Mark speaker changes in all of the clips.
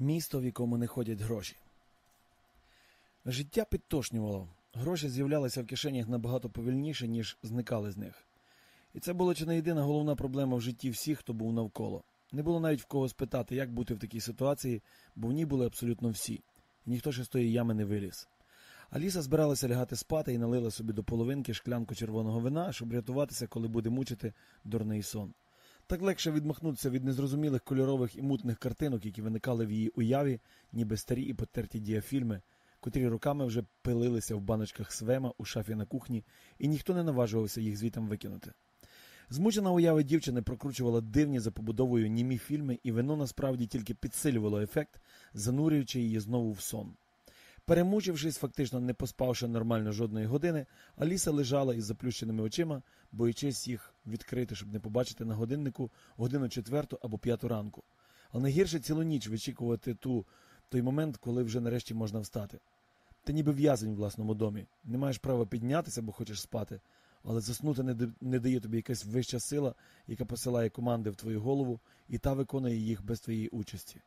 Speaker 1: Місто, в якому не ходять гроші. Життя підтошнювало. Гроші з'являлися в кишенях набагато повільніше, ніж зникали з них. І це була чи не єдина головна проблема в житті всіх, хто був навколо. Не було навіть в кого спитати, як бути в такій ситуації, бо в ній були абсолютно всі, і ніхто ще з тої ями не виліз. Аліса збиралася лягати спати і налила собі до половинки шклянку червоного вина, щоб рятуватися, коли буде мучити дурний сон. Так легше відмахнутися від незрозумілих кольорових і мутних картинок, які виникали в її уяві, ніби старі і потерті діафільми, котрі руками вже пилилися в баночках свема у шафі на кухні, і ніхто не наважувався їх звітом викинути. Змучена уява дівчини прокручувала дивні за побудовою німі фільми, і вино насправді тільки підсилювало ефект, занурюючи її знову в сон. Перемучившись, фактично не поспавши нормально жодної години, Аліса лежала із заплющеними очима, боючись їх відкрити, щоб не побачити на годиннику годину четверту або п'яту ранку. Але найгірше цілу ніч вичікувати ту, той момент, коли вже нарешті можна встати. Ти ніби в'язень у власному домі, не маєш права піднятися, бо хочеш спати, але заснути не, не дає тобі якась вища сила, яка посилає команди в твою голову, і та виконує їх без твоєї участі.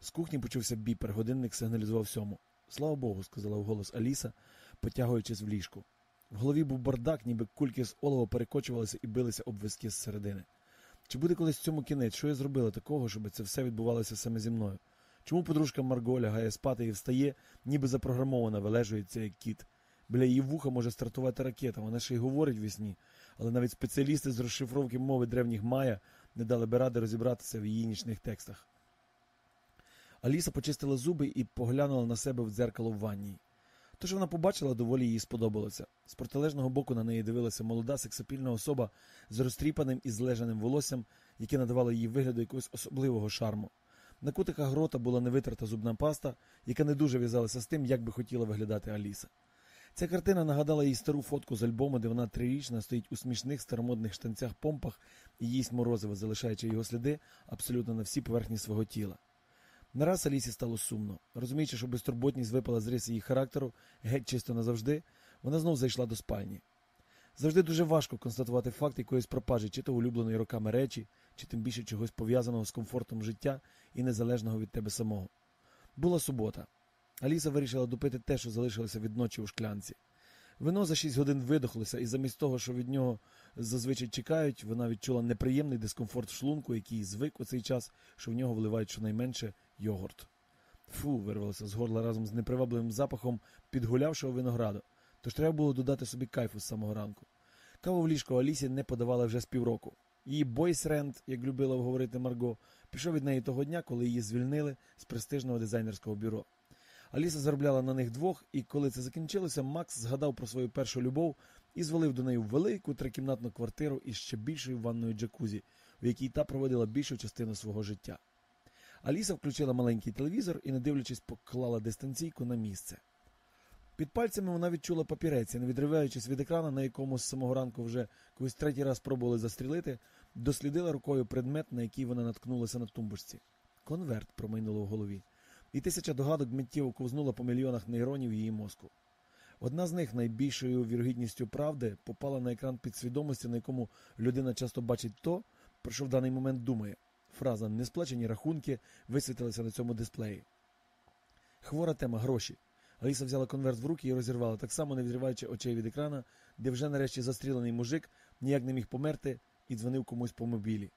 Speaker 1: З кухні почувся біпер, годинник сигналізував сьому. Слава Богу, сказала вголос Аліса, потягуючись в ліжку. В голові був бардак, ніби кульки з олова перекочувалися і билися об виски зсередини. Чи буде колись цьому кінець? Що я зробила такого, щоб це все відбувалося саме зі мною? Чому подружка Марго лягає спати і встає, ніби запрограмована, вилежується як кіт? Біля її вуха може стартувати ракета, вона ще й говорить в сні, але навіть спеціалісти з розшифровки мови древніх Майя не дали би ради розібратися в її нічних текстах. Аліса почистила зуби і поглянула на себе в дзеркало в ванній. То, що вона побачила, доволі їй сподобалося. З протилежного боку на неї дивилася молода сексапільна особа з розтріпаним і злежаним волоссям, яке надавало їй вигляду якогось особливого шарму. На кутиках грота була невитерта зубна паста, яка не дуже в'язалася з тим, як би хотіла виглядати Аліса. Ця картина нагадала їй стару фотку з альбому, де вона трирічна стоїть у смішних старомодних штанцях помпах і їсть морозиво, залишаючи його сліди абсолютно на всій поверхні свого тіла. Нараз Алісі стало сумно. Розуміючи, що безтурботність випала з риси її характеру, геть чисто назавжди, вона знов зайшла до спальні. Завжди дуже важко констатувати факт якоїсь пропажі, чи то улюбленої роками речі, чи тим більше чогось пов'язаного з комфортом життя і незалежного від тебе самого. Була субота. Аліса вирішила допити те, що залишилося від ночі у шклянці. Вино за шість годин видохлося, і замість того, що від нього зазвичай чекають, вона відчула неприємний дискомфорт в шлунку, який звик у цей час, що в нього вливають щонайменше йогурт. Фу, вирвалося з горла разом з непривабливим запахом підгулявшого винограду, тож треба було додати собі кайфу з самого ранку. Каву в ліжко Алісі не подавала вже з півроку. Її бойсренд, як любила говорити Марго, пішов від неї того дня, коли її звільнили з престижного дизайнерського бюро. Аліса заробляла на них двох, і коли це закінчилося, Макс згадав про свою першу любов і звалив до неї велику трикімнатну квартиру із ще більшою ванною джакузі, в якій та проводила більшу частину свого життя. Аліса включила маленький телевізор і, не дивлячись, поклала дистанційку на місце. Під пальцями вона відчула папірець, і, не відриваючись від екрана, на якому з самого ранку вже когось третій раз пробували застрілити, дослідила рукою предмет, на який вона наткнулася на тумбочці. Конверт промайнуло в голові, і тисяча догадок миттєво ковзнула по мільйонах нейронів її мозку. Одна з них, найбільшою вірогідністю правди, попала на екран підсвідомості, на якому людина часто бачить то, про що в даний момент думає. Фраза несплачені рахунки висвітилася на цьому дисплеї. Хвора тема гроші. Аліса взяла конверт в руки і розірвала, так само не відриваючи очей від екрана, де вже нарешті застрілений мужик ніяк не міг померти і дзвонив комусь по мобілі.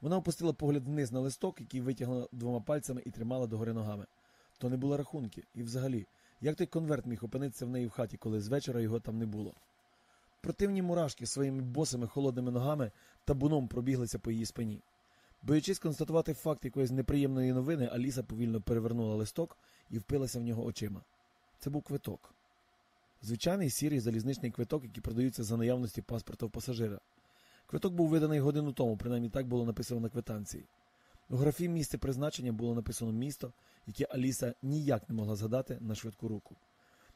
Speaker 1: Вона опустила погляд вниз на листок, який витягла двома пальцями і тримала догори ногами. То не було рахунки, і взагалі, як той конверт міг опинитися в неї в хаті, коли з вечора його там не було. Противні мурашки своїми босими холодними ногами табуном пробіглися по її спині. Боючись констатувати факт якоїсь неприємної новини, Аліса повільно перевернула листок і впилася в нього очима. Це був квиток. Звичайний сірий залізничний квиток, який продаються за наявності паспорта в пасажира. Квиток був виданий годину тому, принаймні так було написано на квитанції. У графі місце призначення було написано місто, яке Аліса ніяк не могла згадати на швидку руку.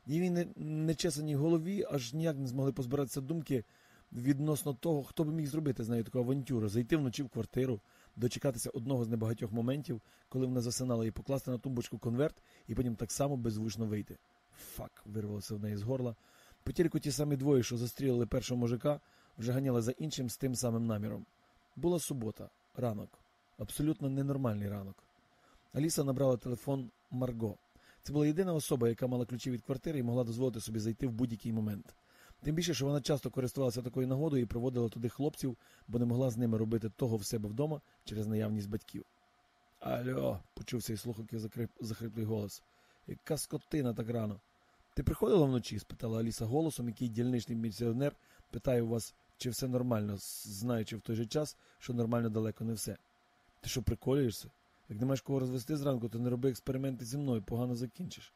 Speaker 1: Її нечесаній голові аж ніяк не змогли позбиратися думки відносно того, хто би міг зробити з нею таку авантюру, зайти вночі в квартиру, дочекатися одного з небагатьох моментів, коли вона засинала і покласти на тумбочку конверт, і потім так само беззвучно вийти. Фак, вирвалося в неї з горла. По тільки ті самі двоє, що застрілили першого мужика, вже ганяли за іншим з тим самим наміром. Була субота, ранок, абсолютно ненормальний ранок. Аліса набрала телефон Марго. Це була єдина особа, яка мала ключі від квартири і могла дозволити собі зайти в будь-який момент. Тим більше, що вона часто користувалася такою нагодою і проводила туди хлопців, бо не могла з ними робити того в себе вдома через наявність батьків. Альо, почувся із слухавки захриплий голос. Яка скотина так рано. Ти приходила вночі? спитала Аліса голосом, який дільничний міліціонер питає у вас, чи все нормально, знаючи в той же час, що нормально далеко не все. Ти що, приколюєшся? Як не маєш кого розвести зранку, то не роби експерименти зі мною, погано закінчиш.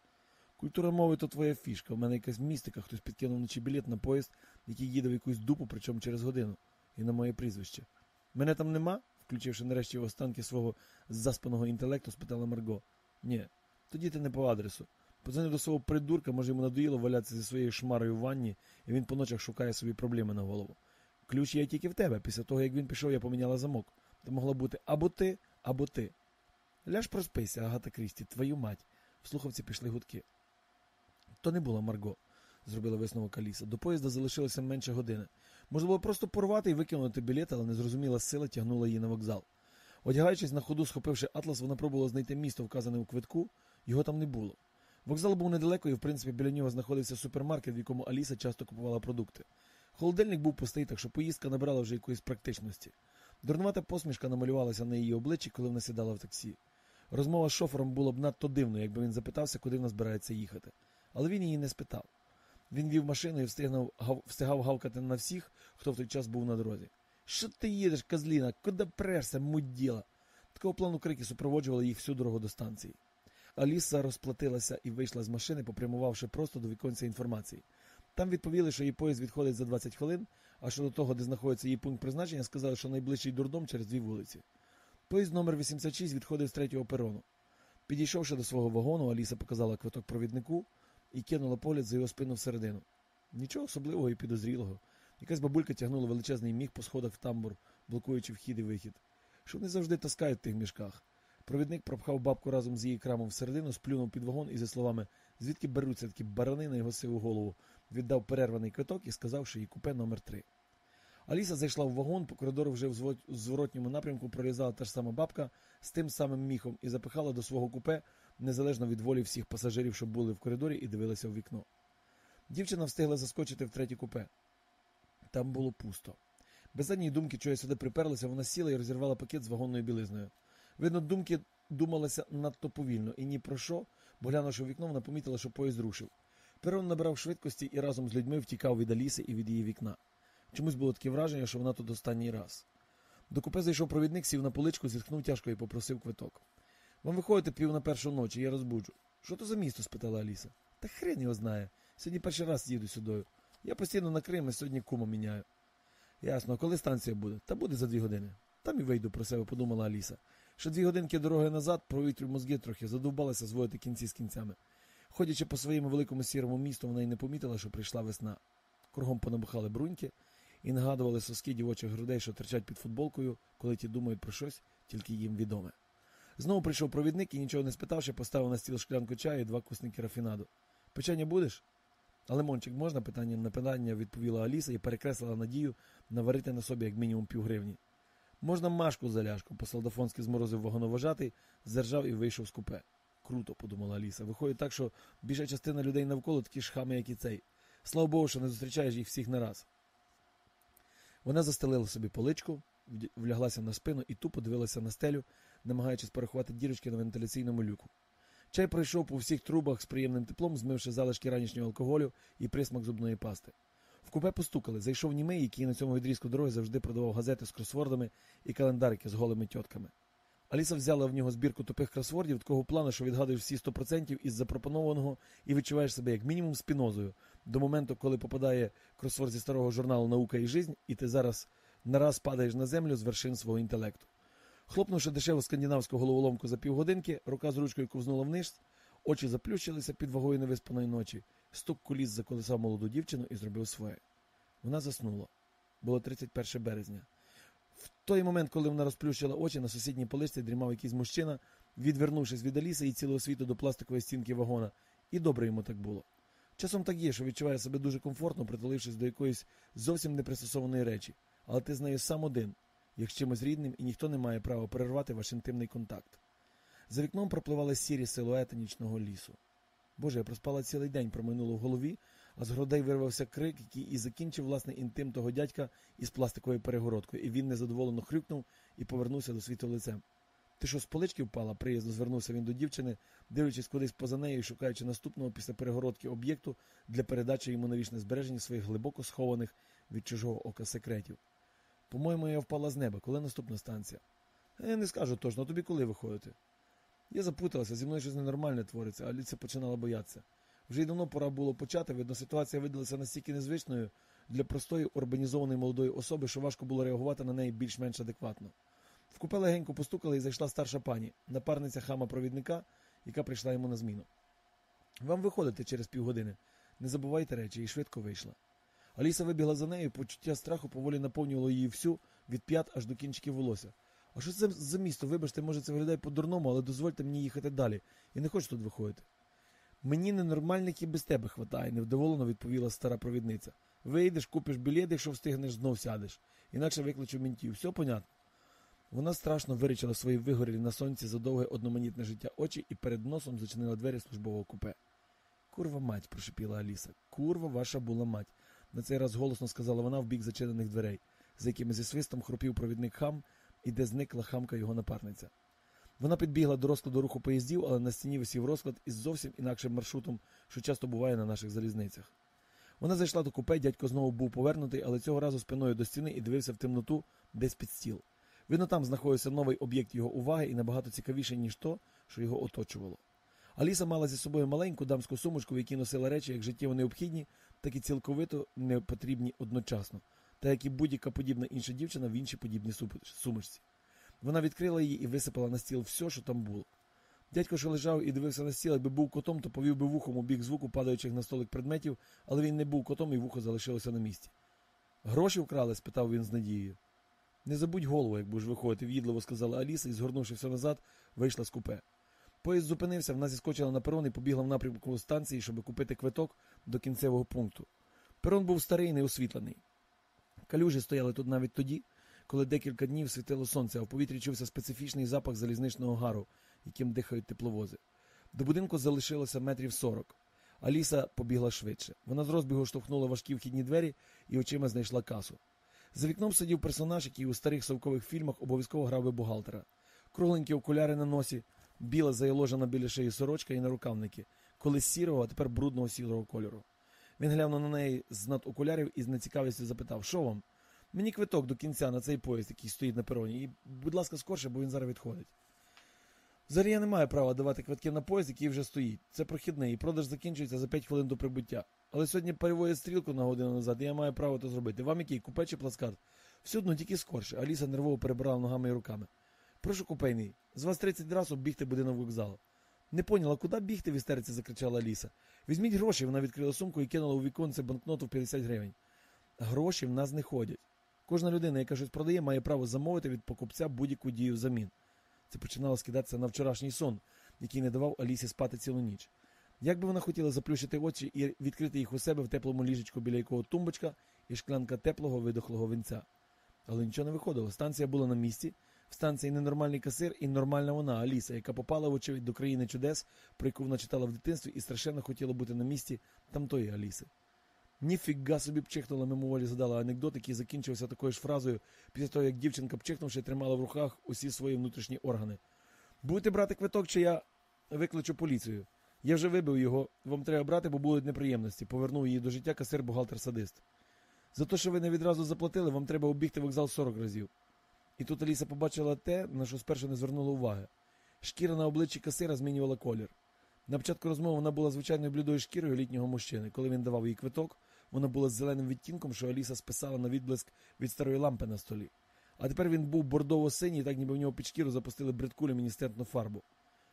Speaker 1: Культура мови то твоя фішка. У мене якась містика, хтось підкинув вночі білет на поїзд, який їде в якусь дупу, причому через годину, і на моє прізвище. Мене там нема? включивши нарешті в останки свого заспаного інтелекту, спитала Марго. Ні, тоді ти не по адресу. Подзвони до свого придурка, може йому надоїло валятися зі своєю шмарою в ванні, і він по ночах шукає собі проблеми на голову. Ключ є тільки в тебе. Після того, як він пішов, я поміняла замок. Це могла бути або ти, або ти. Ляж проспися, Агата Крісті, твою мать. В слухавці пішли гудки. То не була Марго, зробила висновок Аліса. До поїзда залишилося менше години. Можна було просто порвати і викинути білет, але незрозуміла сила тягнула її на вокзал. Одягаючись на ходу, схопивши атлас, вона пробувала знайти місто, вказане у квитку, його там не було. Вокзал був недалеко, і в принципі біля нього знаходився супермаркет, в якому Аліса часто купувала продукти. Холодильник був пустий, так що поїздка набрала вже якоїсь практичності. Дурнувата посмішка намалювалася на її обличчі, коли вона сідала в таксі. Розмова з шофером була б надто дивною, якби він запитався, куди вона збирається їхати. Але він її не спитав. Він вів машину і встигнув, гав, встигав гавкати на всіх, хто в той час був на дорозі. Що ти їдеш, козліна? Куди прешся, мудділа? Такого плану крики супроводжували їх всю дорогу до станції. Аліса розплатилася і вийшла з машини, попрямувавши просто до віконця інформації. Там відповіли, що її поїзд відходить за 20 хвилин, а щодо того, де знаходиться її пункт призначення, сказали, що найближчий дурдом через дві вулиці. Поїзд номер 86 відходив з третього перону. Підійшовши до свого вагону, Аліса показала квиток провіднику і кинула погляд за його спину всередину. Нічого особливого і підозрілого. Якась бабулька тягнула величезний міг по сходах в тамбур, блокуючи вхід і вихід. Що вони завжди таскають в тих мішках. Провідник пропхав бабку разом з її крамом всередину, сплюнув під вагон і зі словами звідки беруться такі барани на його сиву голову, віддав перерваний квиток і сказав, що її купе номер 3 Аліса зайшла в вагон, по коридору вже в зворотньому напрямку пролізала та ж сама бабка з тим самим міхом і запихала до свого купе, незалежно від волі всіх пасажирів, що були в коридорі, і дивилися в вікно. Дівчина встигла заскочити в третє купе. Там було пусто. Без задньої думки, чого я сюди приперлася, вона сіла і розірвала пакет з вагонною білизною. Видно, думки думалися надто повільно і ні про що, бо глянувши в вікно, вона помітила, що поїзд рушив. Перон набрав швидкості і разом з людьми втікав від Аліси і від її вікна. Чомусь було таке враження, що вона тут останній раз. До купе зайшов провідник, сів на поличку, зітхнув тяжко і попросив квиток. Вам виходите пів на першу ночі, я розбуджу. Що то за місто? спитала Аліса. Та хрен його знає. Сьогодні перший раз їду сюди. Я постійно на Крим і сьогодні кума міняю. Ясно, коли станція буде? Та буде за дві години. Там і вийду про себе, подумала Аліса. Ще дві годинки дороги назад провітрю мозги трохи, задовбалася зводити кінці з кінцями. Ходячи по своєму великому сірому місту, вона й не помітила, що прийшла весна. Кругом понабухали бруньки і нагадували соски дівочих грудей, що терчать під футболкою, коли ті думають про щось, тільки їм відоме. Знову прийшов провідник і, нічого не спитавши, поставив на стіл шклянку чаю і два кусники рафінаду. Печення будеш? А лимончик можна? Питанням на питання відповіла Аліса і перекреслила надію наварити на собі як мінімум півгривні. Можна машку заляшку, по-солдафонськи зморозив вагоновожатий, зержав і вийшов з купе. Круто, подумала Аліса. Виходить так, що більша частина людей навколо такі ж хами, як і цей. Слава Богу, що не зустрічаєш їх всіх нараз. Вона застелила собі поличку, вляглася на спину і тупо дивилася на стелю, намагаючись порахувати дірочки на вентиляційному люку. Чай пройшов по всіх трубах з приємним теплом, змивши залишки ранішнього алкоголю і присмак зубної пасти. В купе постукали. Зайшов німий, який на цьому відрізку дороги завжди продавав газети з кросвордами і календарики з голими тьотками. Аліса взяла в нього збірку тупих кросвордів такого плану, що відгадуєш всі 100% із запропонованого і відчуваєш себе як мінімум спінозою до моменту, коли попадає кросворд зі старого журналу Наука і жизнь, і ти зараз нараз падаєш на землю з вершин свого інтелекту. Хлопнувши дешеву скандинавську головоломку за півгодинки, рука з ручкою ковзнула вниз, очі заплющилися під вагою невиспаної ночі, стук куліс заколисав молоду дівчину і зробив своє. Вона заснула. Було 31 березня. В той момент, коли вона розплющила очі, на сусідній поличці дрімав якийсь мужчина, відвернувшись від Аліси і цілого світу до пластикової стінки вагона, і добре йому так було. Часом так є, що відчуває себе дуже комфортно, притулившись до якоїсь зовсім непристосованої речі, але ти з нею сам один, як з чимось рідним, і ніхто не має права перервати ваш інтимний контакт. За вікном пропливали сірі силуети нічного лісу. Боже, я проспала цілий день, проминуло в голові, а з грудей вирвався крик, який і закінчив власне інтим того дядька із пластиковою перегородкою, і він незадоволено хрюкнув і повернувся до світу лицем. Ти що з полички впала? приязно звернувся він до дівчини, дивлячись кудись поза нею і шукаючи наступного після перегородки об'єкту для передачі йому навічне збереження своїх глибоко схованих від чужого ока секретів. По-моєму, я впала з неба. Коли наступна станція? Я не скажу точно, тобі коли виходити? Я запуталася, зі мною щось ненормальне твориться, а Аліця починала боятися. Вже й давно пора було почати, видно, ситуація видалася настільки незвичною для простої урбанізованої молодої особи, що важко було реагувати на неї більш-менш адекватно. В купе легенько постукали і зайшла старша пані, напарниця хама провідника, яка прийшла йому на зміну. Вам виходити через півгодини. Не забувайте речі, і швидко вийшла. Аліса вибігла за нею, почуття страху поволі наповнювало її всю від п'ят аж до кінчиків волосся. А що це за місто? Вибачте, може, це виглядає по-дурному, але дозвольте мені їхати далі. Я не хочу тут виходити. Мені ненормальних і без тебе хватає, невдоволено відповіла стара провідниця. Вийдеш, купиш білет, якщо встигнеш, знов сядеш. Інакше викличу ментів. Все понятно. Вона страшно вирічила свої вигорілі на сонці за довге одноманітне життя очі і перед носом зачинила двері службового купе. Курва мать, прошепіла Аліса. Курва ваша була мать. На цей раз голосно сказала вона в бік зачинених дверей, за якими зі свистом хропів провідник хам і де зникла хамка його напарниця. Вона підбігла до розкладу руху поїздів, але на стіні висів розклад із зовсім інакшим маршрутом, що часто буває на наших залізницях. Вона зайшла до купе, дядько знову був повернутий, але цього разу спиною до стіни і дивився в темноту десь під стіл. Видно, там знаходився новий об'єкт його уваги і набагато цікавіше, ніж то, що його оточувало. Аліса мала зі собою маленьку дамську сумочку, в якій носила речі як життєво необхідні, так і цілковито непотрібні одночасно, та як і будь-яка подібна інша дівчина в іншій подібній сумочці. Вона відкрила її і висипала на стіл все, що там було. Дядько, що лежав і дивився на стіл, якби був котом, то повів би вухом у бік звуку падаючих на столик предметів, але він не був котом і вухо залишилося на місці. Гроші вкрали? спитав він з надією. Не забудь голову, як будеш виходити, в'їдливо сказала Аліса і, згорнувши все назад, вийшла з купе. Поїзд зупинився, вона зіскочила на перон і побігла в напрямку станції, щоб купити квиток до кінцевого пункту. Перон був старий неосвітлений. Калюжі стояли тут навіть тоді, коли декілька днів світило сонце, а в повітрі чувся специфічний запах залізничного гару, яким дихають тепловози. До будинку залишилося метрів сорок. Аліса побігла швидше. Вона з розбігу штовхнула важкі вхідні двері і очима знайшла касу. За вікном сидів персонаж, який у старих совкових фільмах обов'язково грав би бухгалтера. Кругленькі окуляри на носі, біла заяложена біля шиї сорочка і нарукавники, колись сірого, а тепер брудного сірого кольору. Він глянув на неї з над окулярів і з нецікавістю запитав, що вам? Мені квиток до кінця на цей поїзд, який стоїть на пероні, і, будь ласка, скорше, бо він зараз відходить. Взагалі я не маю права давати квитки на поїзд, який вже стоїть. Це прохідний, і продаж закінчується за 5 хвилин до прибуття. Але сьогодні переводять стрілку на годину назад, і я маю право це зробити. Вам який купе чи плацкарт? Всюдно тільки скорше. Аліса нервово перебирала ногами і руками. Прошу купейний, з вас 30 разів оббігти будинок вокзалу. Не поняла, куди бігти в істериці, закричала Аліса. Візьміть гроші, вона відкрила сумку і кинула у віконце банкноту в 50 гривень. Гроші в нас не ходять. Кожна людина, яка щось продає, має право замовити від покупця будь-яку дію взамін. Це починало скидатися на вчорашній сон, який не давав Алісі спати цілу ніч. Як би вона хотіла заплющити очі і відкрити їх у себе в теплому ліжечку, біля якого тумбочка і шклянка теплого видохлого винця. Але нічого не виходило. Станція була на місці, в станції ненормальний касир і нормальна вона, Аліса, яка попала, вочевидь, до країни чудес, про яку вона читала в дитинстві і страшенно хотіла бути на місці тамтої Аліси. Ніфіга собі пчихнула мимоволі, задала анекдот, який закінчився такою ж фразою після того, як дівчинка пчихнувши, тримала в руках усі свої внутрішні органи. Будете брати квиток, чи я викличу поліцію? Я вже вибив його, вам треба брати, бо будуть неприємності. Повернув її до життя касир бухгалтер садист. За те, що ви не відразу заплатили, вам треба обігти вокзал 40 разів. І тут Аліса побачила те, на що спершу не звернула уваги. Шкіра на обличчі касира змінювала колір. На початку розмови вона була звичайною блідою шкірою літнього мужчини. Коли він давав їй квиток, вона була з зеленим відтінком, що Аліса списала на відблиск від старої лампи на столі. А тепер він був бордово-синій, так ніби в нього під шкіру запустили бридку люміністентну фарбу.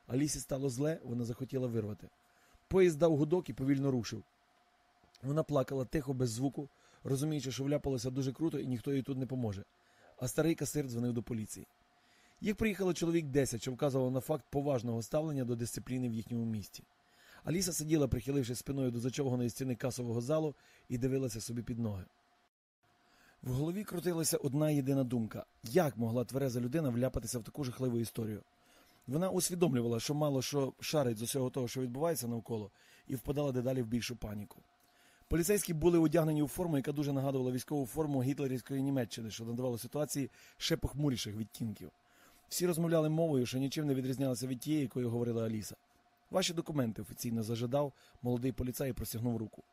Speaker 1: Алісі стало зле, вона захотіла вирвати. Поїзд дав гудок і повільно рушив. Вона плакала тихо, без звуку, розуміючи, що вляпалося дуже круто і ніхто їй тут не поможе. А старий касир дзвонив до поліції. Їх приїхало чоловік 10, що вказувало на факт поважного ставлення до дисципліни в їхньому місті. Аліса сиділа, прихилившись спиною до зачовганої стіни касового залу і дивилася собі під ноги. В голові крутилася одна єдина думка як могла твереза людина вляпатися в таку жахливу історію. Вона усвідомлювала, що мало що шарить з усього того, що відбувається навколо, і впадала дедалі в більшу паніку. Поліцейські були одягнені у форму, яка дуже нагадувала військову форму гітлерівської Німеччини, що надавало ситуації ще похмуріших відтінків. Всі розмовляли мовою, що нічим не відрізнялася від тієї, якою говорила Аліса. Ваші документи офіційно зажадав молодий поліцай і простягнув руку.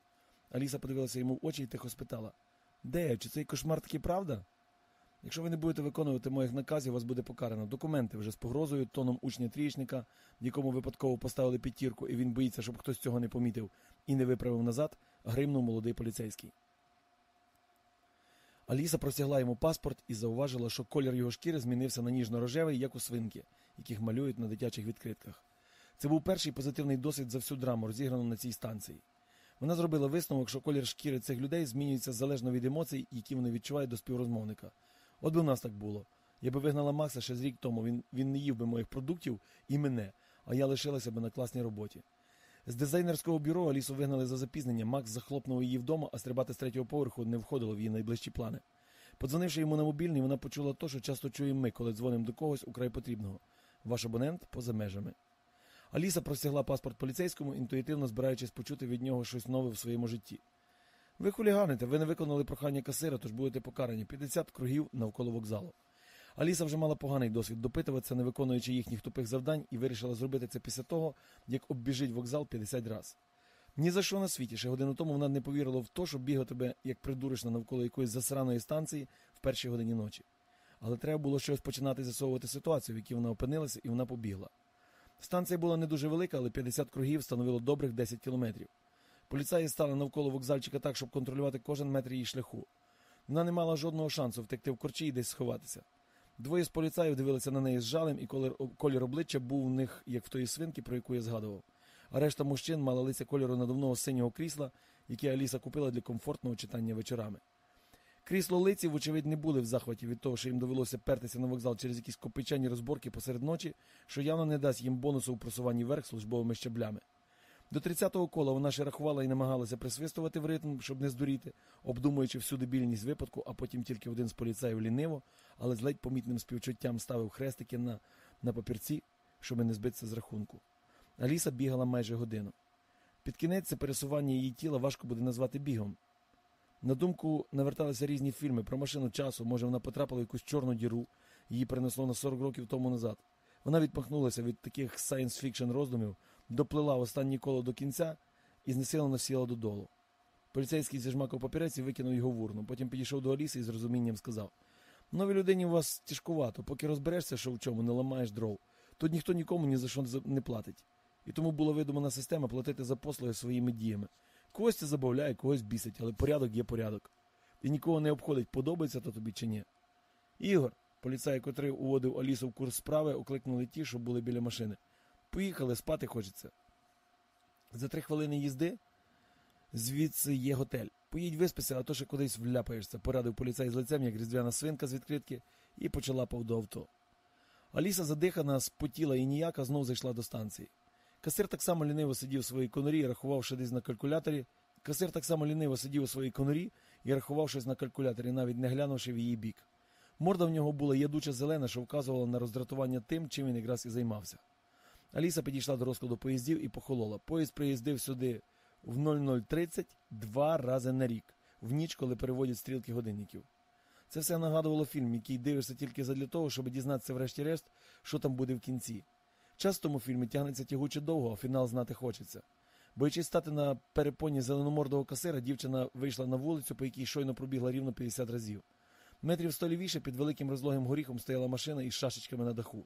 Speaker 1: Аліса подивилася йому в очі і тихо спитала: Де? Чи цей кошмар таки правда? Якщо ви не будете виконувати моїх наказів, вас буде покарано. Документи вже з погрозою, тоном учня трієчника, в якому випадково поставили п'ятірку, і він боїться, щоб хтось цього не помітив і не виправив назад, гримнув молодий поліцейський. Аліса простягла йому паспорт і зауважила, що колір його шкіри змінився на ніжно-рожевий, як у свинки, яких малюють на дитячих відкритках. Це був перший позитивний досвід за всю драму, розіграну на цій станції. Вона зробила висновок, що колір шкіри цих людей змінюється залежно від емоцій, які вони відчувають до співрозмовника. От би в нас так було. Я би вигнала Макса ще з рік тому, він, він не їв би моїх продуктів і мене, а я лишилася би на класній роботі. З дизайнерського бюро Алісу вигнали за запізнення. Макс захлопнув її вдома, а стрибати з третього поверху не входило в її найближчі плани. Подзвонивши йому на мобільний, вона почула то, що часто чуємо ми, коли дзвонимо до когось украй потрібного. Ваш абонент поза межами. Аліса простягла паспорт поліцейському, інтуїтивно збираючись почути від нього щось нове в своєму житті. Ви хуліганите, ви не виконали прохання касира, тож будете покарані 50 кругів навколо вокзалу. Аліса вже мала поганий досвід допитуватися, не виконуючи їхніх тупих завдань, і вирішила зробити це після того, як оббіжить вокзал 50 разів. Ні за що на світі, ще годину тому вона не повірила в те, що бігав тебе, як придуришна навколо якоїсь засраної станції в першій годині ночі. Але треба було щось починати з'ясовувати ситуацію, в якій вона опинилася, і вона побігла. Станція була не дуже велика, але 50 кругів становило добрих 10 кілометрів. Поліцаї стали навколо вокзальчика так, щоб контролювати кожен метр її шляху. Вона не мала жодного шансу втекти в корчі і десь сховатися. Двоє з поліцаїв дивилися на неї з жалем, і колір, обличчя був у них, як в тої свинки, про яку я згадував. А решта мужчин мала лиця кольору надувного синього крісла, яке Аліса купила для комфортного читання вечорами. Крісло лиці, вочевидь, не були в захваті від того, що їм довелося пертися на вокзал через якісь копичені розборки посеред ночі, що явно не дасть їм бонусу у просуванні вверх службовими щаблями. До 30-го кола вона ще рахувала і намагалася присвистувати в ритм, щоб не здуріти, обдумуючи всю дебільність випадку, а потім тільки один з поліцаїв ліниво, але з ледь помітним співчуттям ставив хрестики на, на папірці, щоб не збитися з рахунку. Аліса бігала майже годину. Під кінець це пересування її тіла важко буде назвати бігом. На думку наверталися різні фільми про машину часу, може вона потрапила в якусь чорну діру, її перенесло на 40 років тому назад. Вона відмахнулася від таких science fiction роздумів, доплила останнє коло до кінця і знесилено сіла додолу. Поліцейський зіжмакав папірець і викинув його в урну. Потім підійшов до Аліси і з розумінням сказав: Новій людині у вас тяжкувато, поки розберешся, що в чому, наламаєш дров. Тут ніхто нікому ні за що не платить. І тому була видумана система платити за послуги своїми діями. Когось забавляє, когось бісить, але порядок є порядок. І нікого не обходить, подобається то тобі чи ні. Ігор, поліцай, котрий уводив Алісу в курс справи, окликнули ті, що були біля машини. Поїхали, спати хочеться. За три хвилини їзди звідси є готель. Поїдь виспися, а то ще кудись вляпаєшся, порадив поліцай з лицем, як різдвяна свинка з відкритки, і почала повду авто. Аліса, задихана, спотіла і ніяка, знов зайшла до станції. Касир так само ліниво сидів у своїй конурі і рахував ще десь на калькуляторі. Касир так само ліниво сидів у своїй конурі і рахував щось на калькуляторі, навіть не глянувши в її бік. Морда в нього була ядуча зелена, що вказувала на роздратування тим, чим він якраз і займався. Аліса підійшла до розкладу поїздів і похолола. Поїзд приїздив сюди в 00.30 два рази на рік, в ніч, коли переводять стрілки годинників. Це все нагадувало фільм, який дивишся тільки задля того, щоб дізнатися, врешті-решт, що там буде в кінці. Час в фільмі тягнеться тягуче довго, а фінал знати хочеться. Боючись стати на перепоні зеленомордого касира, дівчина вийшла на вулицю, по якій щойно пробігла рівно 50 разів. Метрів сто лівіше під великим розлогим горіхом стояла машина із шашечками на даху.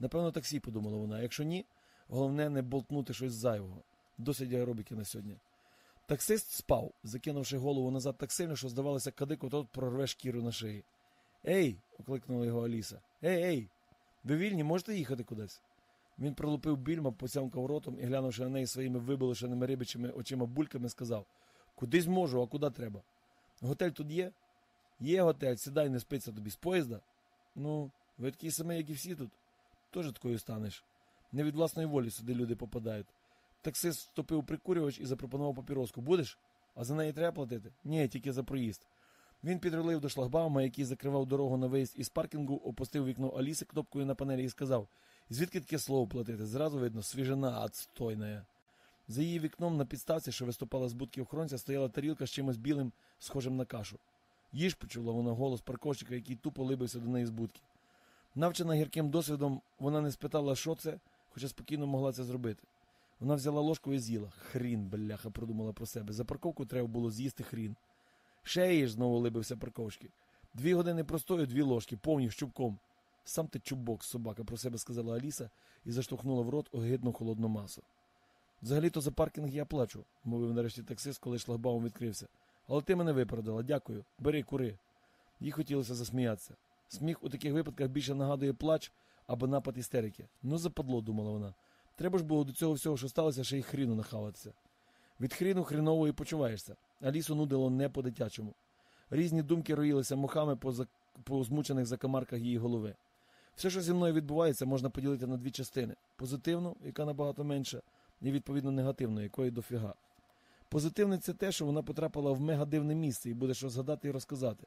Speaker 1: Напевно, таксі, подумала вона. Якщо ні, головне не болтнути щось зайвого. Досить аеробіки на сьогодні. Таксист спав, закинувши голову назад так сильно, що здавалося, кадику тот прорве шкіру на шиї. Ей! окликнула його Аліса. Ей, ей! Ви вільні, можете їхати кудись? Він пролупив більма, поцямкав ротом і, глянувши на неї своїми виболошеними рибичими очима бульками, сказав Кудись можу, а куди треба? Готель тут є? Є готель, сідай, не спиться тобі з поїзда. Ну, ви такі самі, як і всі тут. Теж такою станеш. Не від власної волі сюди люди попадають. Таксист вступив прикурювач і запропонував папіроску. Будеш? А за неї треба платити? Ні, тільки за проїзд. Він підрулив до шлагбаума, який закривав дорогу на виїзд із паркінгу, опустив вікно Аліси кнопкою на панелі і сказав Звідки таке слово платити? Зразу видно, свіжина отстойна. За її вікном на підставці, що виступала з будки охоронця, стояла тарілка з чимось білим, схожим на кашу. Їж почула вона голос парковщика, який тупо либився до неї з будки. Навчена гірким досвідом, вона не спитала, що це, хоча спокійно могла це зробити. Вона взяла ложку і з'їла. Хрін, бляха, продумала про себе. За парковку треба було з'їсти хрін. Ще їж, знову либився парковщик. Дві години простою, дві ложки, повні щупком. Сам ти чубок, собака, про себе сказала Аліса і заштовхнула в рот огидну холодну масу. Взагалі-то за паркінг я плачу, мовив нарешті таксист, коли шлагбаум відкрився. Але ти мене випередила, дякую. Бери, кури. Їй хотілося засміятися. Сміх у таких випадках більше нагадує плач або напад істерики. Ну, западло, думала вона. Треба ж було до цього всього, що сталося, ще й хріну нахаватися. Від хріну хріново і почуваєшся. Алісу нудило не по-дитячому. Різні думки роїлися мухами по, зак... по змучених закамарках її голови. Все, що зі мною відбувається, можна поділити на дві частини: позитивну, яка набагато менша, і відповідно негативну, якої дофіга. Позитивне це те, що вона потрапила в мегадивне місце і буде що згадати і розказати.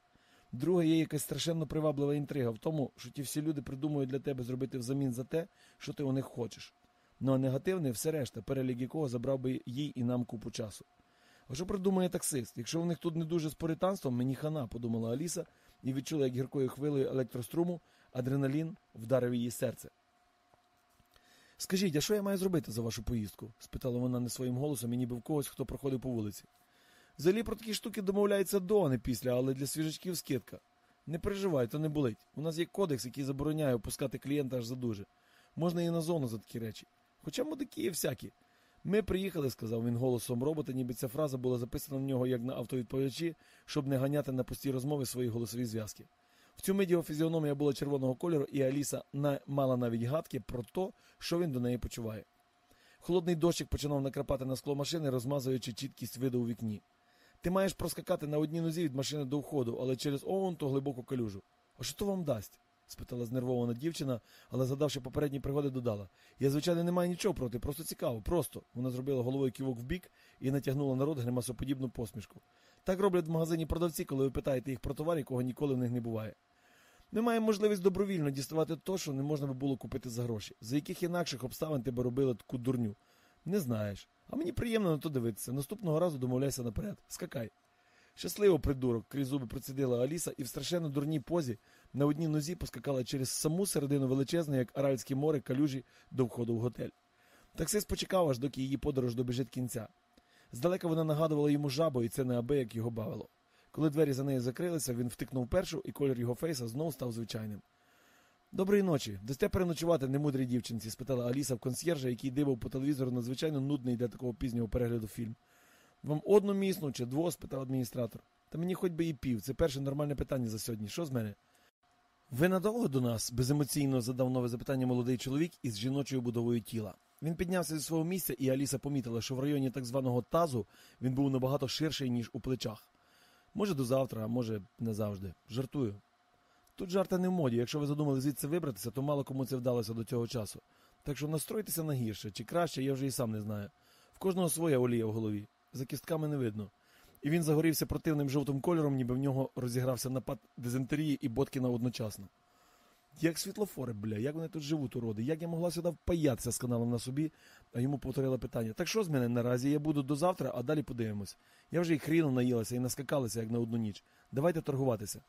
Speaker 1: Друге, є якась страшенно приваблива інтрига в тому, що ті всі люди придумують для тебе зробити взамін за те, що ти у них хочеш. Ну а негативне все решта, перелік якого забрав би їй і нам купу часу. А що придумає таксист? Якщо в них тут не дуже з поританством, мені хана, подумала Аліса і відчула, як гіркою хвилею електроструму адреналін вдарив її серце. Скажіть, а що я маю зробити за вашу поїздку? спитала вона не своїм голосом і ніби в когось, хто проходив по вулиці. Взагалі про такі штуки домовляється до, а не після, але для свіжачків скидка. Не переживай, то не болить. У нас є кодекс, який забороняє опускати клієнта аж за дуже. Можна і на зону за такі речі. Хоча мудики є всякі. Ми приїхали, сказав він голосом робота, ніби ця фраза була записана в нього як на автовідповідачі, щоб не ганяти на пусті розмови свої голосові зв'язки. В цю мить його фізіономія була червоного кольору, і Аліса на... мала навіть гадки про те, що він до неї почуває. Холодний дощик починав накрапати на скло машини, розмазуючи чіткість виду у вікні. Ти маєш проскакати на одній нозі від машини до входу, але через овон то глибоку калюжу. А що то вам дасть? спитала знервована дівчина, але, задавши попередні пригоди, додала. Я, звичайно, не маю нічого проти, просто цікаво, просто. Вона зробила головою ківок вбік і натягнула на рот гримасоподібну посмішку. Так роблять в магазині продавці, коли ви питаєте їх про товар, якого ніколи в них не буває. Ми маємо можливість добровільно діставати то, що не можна би було купити за гроші. За яких інакших обставин ти би робила таку дурню? Не знаєш. А мені приємно на то дивитися. Наступного разу домовляйся наперед. Скакай. Щасливо, придурок, крізь зуби процідила Аліса і в страшенно дурній позі на одній нозі поскакала через саму середину величезної, як Аральське море, калюжі до входу в готель. Таксист почекав, аж доки її подорож добіжить кінця. Здалека вона нагадувала йому жабу, і це неабияк його бавило. Коли двері за нею закрилися, він втикнув першу, і колір його фейса знову став звичайним. Доброї ночі. Дасте переночувати немудрій дівчинці? спитала Аліса в консьєржа, який дивив по телевізору надзвичайно нудний для такого пізнього перегляду фільм. Вам одну місну чи дво? спитав адміністратор. Та мені хоч би і пів. Це перше нормальне питання за сьогодні. Що з мене? Ви надовго до нас? беземоційно задав нове запитання молодий чоловік із жіночою будовою тіла. Він піднявся зі свого місця, і Аліса помітила, що в районі так званого тазу він був набагато ширший, ніж у плечах. Може, до завтра, а може, не завжди. Жартую. Тут жарти не в моді. Якщо ви задумали звідси вибратися, то мало кому це вдалося до цього часу. Так що настройтеся на гірше, чи краще, я вже і сам не знаю. В кожного своя олія в голові. За кістками не видно. І він загорівся противним жовтим кольором, ніби в нього розігрався напад дизентерії і Боткіна одночасно. Як світлофори, бля, як вони тут живуть, уроди, як я могла сюди впаятися з каналом на собі, а йому повторила питання. Так що з мене наразі? Я буду до завтра, а далі подивимось. Я вже і хріну наїлася і наскакалася, як на одну ніч. Давайте торгуватися.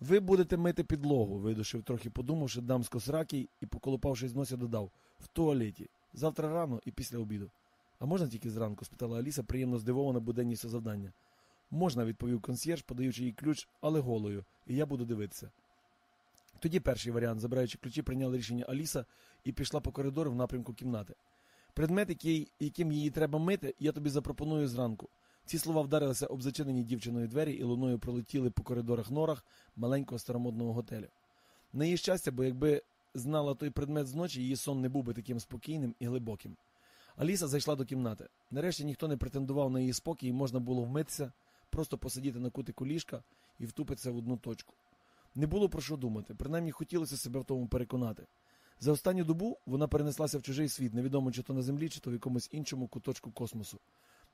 Speaker 1: Ви будете мити підлогу, видушив, трохи подумавши, дамсько сракій і, поколупавшись з носа, додав в туалеті. Завтра рано і після обіду. А можна тільки зранку? спитала Аліса, приємно здивована буденністю завдання. Можна, відповів консьєрж, подаючи їй ключ, але голою, і я буду дивитися. Тоді перший варіант, забираючи ключі, прийняла рішення Аліса і пішла по коридору в напрямку кімнати. Предмет, який, яким її треба мити, я тобі запропоную зранку. Ці слова вдарилися об зачинені дівчиною двері і луною пролетіли по коридорах норах маленького старомодного готелю. На її щастя, бо якби знала той предмет зночі, її сон не був би таким спокійним і глибоким. Аліса зайшла до кімнати. Нарешті ніхто не претендував на її спокій, і можна було вмитися, просто посидіти на кутику ліжка і втупитися в одну точку. Не було про що думати, принаймні хотілося себе в тому переконати. За останню добу вона перенеслася в чужий світ, невідомо чи то на землі, чи то в якомусь іншому куточку космосу.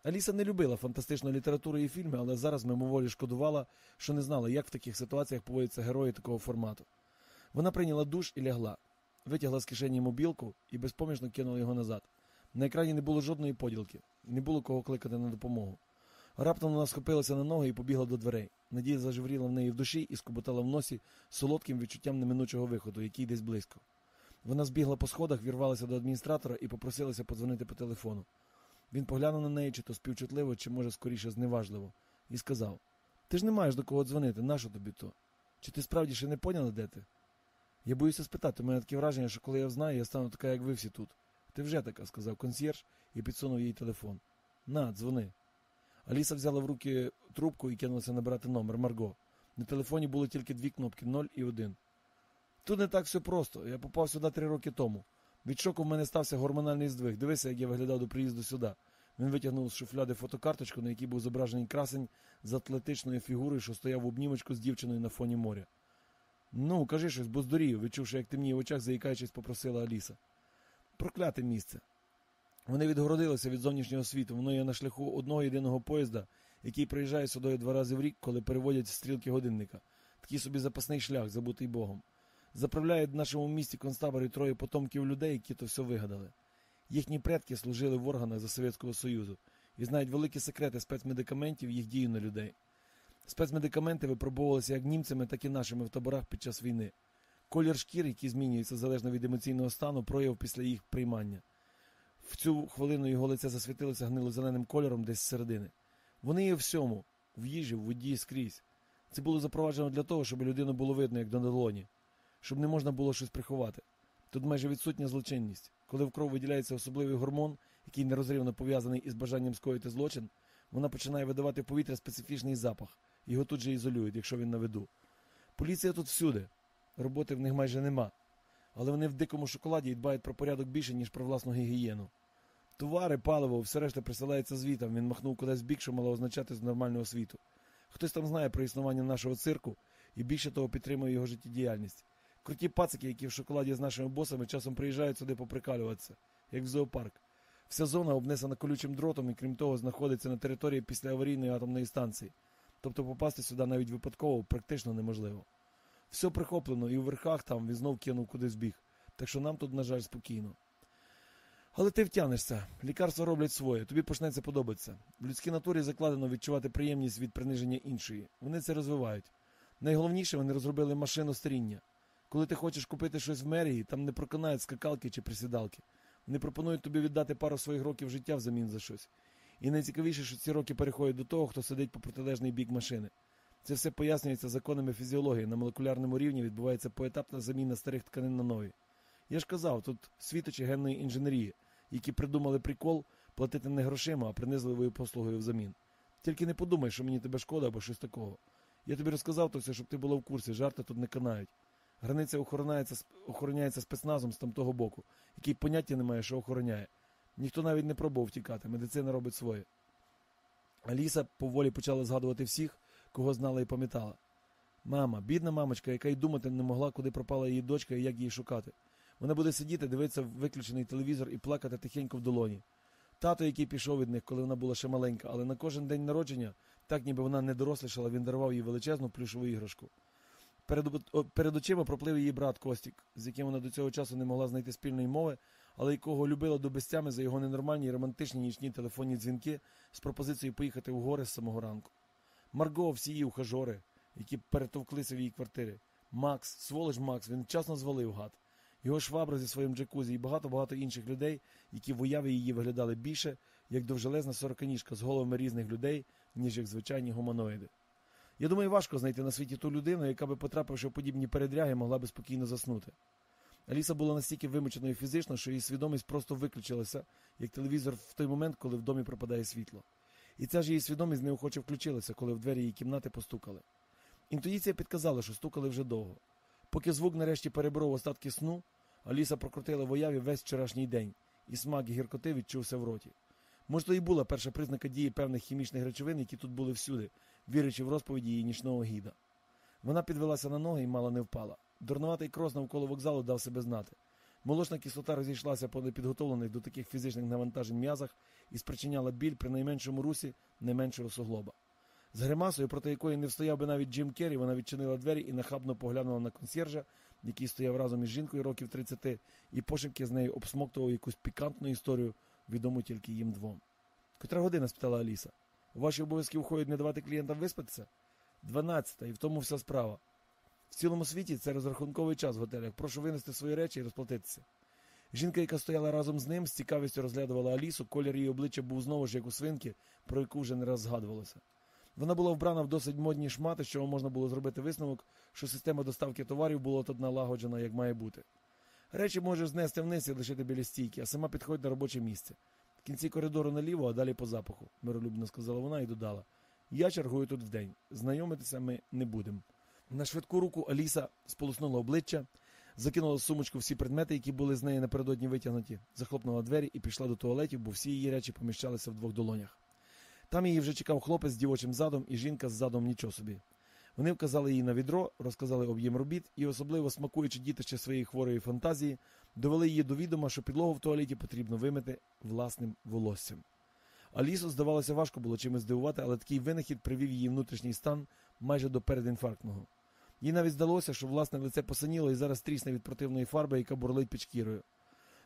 Speaker 1: Аліса не любила фантастичну літературу і фільми, але зараз мимоволі шкодувала, що не знала, як в таких ситуаціях поводяться герої такого формату. Вона прийняла душ і лягла. витягла з кишені мобілку і безпомічно кинула його назад. На екрані не було жодної поділки, не було кого кликати на допомогу. Раптом вона схопилася на ноги і побігла до дверей. Надія зажевріла в неї в душі і скоботала в носі солодким відчуттям неминучого виходу, який десь близько. Вона збігла по сходах, вірвалася до адміністратора і попросилася подзвонити по телефону. Він поглянув на неї, чи то співчутливо, чи може скоріше зневажливо, і сказав: Ти ж не маєш до кого дзвонити, нащо тобі то? Чи ти справді ще не поняла, де ти? Я боюся спитати, у мене таке враження, що коли я знаю, я стану така, як ви всі тут. Ти вже така, сказав консьєрж і підсунув їй телефон. На, дзвони. Аліса взяла в руки трубку і кинулася набирати номер Марго. На телефоні було тільки дві кнопки 0 і 1. Тут не так все просто. Я попав сюди три роки тому. Від шоку в мене стався гормональний здвиг. Дивися, як я виглядав до приїзду сюди. Він витягнув з шуфляди фотокарточку, на якій був зображений красень з атлетичною фігурою, що стояв в обнімочку з дівчиною на фоні моря. Ну, кажи щось, бо здурію, відчувши, як темніє в очах, заїкаючись, попросила Аліса. Прокляте місце. Вони відгородилися від зовнішнього світу, воно є на шляху одного єдиного поїзда, який приїжджає сюди два рази в рік, коли переводять стрілки годинника. Такий собі запасний шлях, забутий Богом. Заправляють в нашому місті концтаборі троє потомків людей, які то все вигадали. Їхні предки служили в органах за Совєтського Союзу і знають великі секрети спецмедикаментів їх дію на людей. Спецмедикаменти випробовувалися як німцями, так і нашими в таборах під час війни. Колір шкір, який змінюється залежно від емоційного стану, прояв після їх приймання. В цю хвилину його лице засвітилося гнило-зеленим кольором десь зсередини. Вони є в всьому, в їжі, в воді, скрізь. Це було запроваджено для того, щоб людину було видно, як до долоні, щоб не можна було щось приховати. Тут майже відсутня злочинність. Коли в кров виділяється особливий гормон, який нерозривно пов'язаний із бажанням скоїти злочин, вона починає видавати в повітря специфічний запах. Його тут же ізолюють, якщо він на виду. Поліція тут всюди. Роботи в них майже нема. Але вони в дикому шоколаді і дбають про порядок більше, ніж про власну гігієну. Товари, паливо, все решта присилається звітом. Він махнув кудись бік, що мало означати з нормального світу. Хтось там знає про існування нашого цирку і більше того підтримує його життєдіяльність. Круті пацики, які в шоколаді з нашими босами, часом приїжджають сюди поприкалюватися, як в зоопарк. Вся зона обнесена колючим дротом і, крім того, знаходиться на території після аварійної атомної станції. Тобто попасти сюди навіть випадково практично неможливо. Все прихоплено і в верхах там він знов кинув кудись біг. Так що нам тут, на жаль, спокійно. Але ти втягнешся. Лікарства роблять своє, тобі почнеться подобатися. В людській натурі закладено відчувати приємність від приниження іншої. Вони це розвивають. Найголовніше, вони розробили машину старіння. Коли ти хочеш купити щось в мерії, там не проконають скакалки чи присідалки. Вони пропонують тобі віддати пару своїх років життя взамін за щось. І найцікавіше, що ці роки переходять до того, хто сидить по протилежний бік машини. Це все пояснюється законами фізіології. На молекулярному рівні відбувається поетапна заміна старих тканин на нові. Я ж казав, тут світочі генної інженерії, які придумали прикол платити не грошима, а принизливою послугою взамін. Тільки не подумай, що мені тебе шкода або щось такого. Я тобі розказав то все, щоб ти була в курсі, жарти тут не канають. Границя охороняється, охороняється спецназом з тамтого боку, який поняття не має, що охороняє. Ніхто навіть не пробував втікати, медицина робить своє. Аліса поволі почала згадувати всіх, кого знала і пам'ятала. Мама, бідна мамочка, яка й думати не могла, куди пропала її дочка і як її шукати. Вона буде сидіти, дивитися в виключений телевізор і плакати тихенько в долоні. Тато, який пішов від них, коли вона була ще маленька, але на кожен день народження, так ніби вона не дорослішала, він дарував їй величезну плюшову іграшку. Перед, перед очима проплив її брат Костік, з яким вона до цього часу не могла знайти спільної мови, але якого любила до безтями за його ненормальні романтичні нічні телефонні дзвінки з пропозицією поїхати в гори з самого ранку. Марго, всі її ухажори, які перетовклися в її квартирі. Макс, сволоч Макс, він вчасно звалив гад. Його швабра зі своїм джакузі і багато-багато інших людей, які в уяві її виглядали більше, як довжелезна сороканіжка з головами різних людей, ніж як звичайні гуманоїди. Я думаю, важко знайти на світі ту людину, яка би, потрапивши в подібні передряги, могла би спокійно заснути. Аліса була настільки вимученою фізично, що її свідомість просто виключилася, як телевізор в той момент, коли в домі пропадає світло. І ця ж її свідомість неохоче включилася, коли в двері її кімнати постукали. Інтуїція підказала, що стукали вже довго. Поки звук нарешті переборов остатки сну, Аліса прокрутила в уяві весь вчорашній день, і смак гіркоти відчувся в роті. Може, то і була перша признака дії певних хімічних речовин, які тут були всюди, вірячи в розповіді її нічного гіда. Вона підвелася на ноги і мало не впала. Дурнуватий крос навколо вокзалу дав себе знати. Молочна кислота розійшлася по непідготовлених до таких фізичних навантажень м'язах і спричиняла біль при найменшому русі найменшого суглоба. З гримасою, проти якої не встояв би навіть Джим Керрі, вона відчинила двері і нахабно поглянула на консьержа, який стояв разом із жінкою років 30 і пошепки з нею обсмоктував якусь пікантну історію, відому тільки їм двом. Котра година? спитала Аліса. Ваші обов'язки входять не давати клієнтам виспатися? Дванадцята, і в тому вся справа. В цілому світі це розрахунковий час в готелях. Прошу винести свої речі і розплатитися. Жінка, яка стояла разом з ним, з цікавістю розглядувала Алісу, колір її обличчя був знову ж як у свинки, про яку вже не раз згадувалося. Вона була вбрана в досить модні шмати, з чого можна було зробити висновок, що система доставки товарів була тут налагоджена, як має бути. Речі можеш знести вниз і лишити біля стійки, а сама підходь на робоче місце. В кінці коридору наліво, а далі по запаху, миролюбно сказала вона і додала. Я чергую тут вдень. Знайомитися ми не будемо. На швидку руку Аліса сполоснула обличчя, закинула в сумочку всі предмети, які були з неї напередодні витягнуті, захлопнула двері і пішла до туалетів, бо всі її речі поміщалися в двох долонях. Там її вже чекав хлопець з дівочим задом і жінка з задом нічого собі. Вони вказали їй на відро, розказали об'єм робіт і, особливо смакуючи дітище своєї хворої фантазії, довели її до відома, що підлогу в туалеті потрібно вимити власним волоссям. Алісу, здавалося, важко було чимось здивувати, але такий винахід привів її внутрішній стан майже до передінфарктного. Їй навіть здалося, що власне лице посиніло і зараз трісне від противної фарби, яка бурлить під шкірою.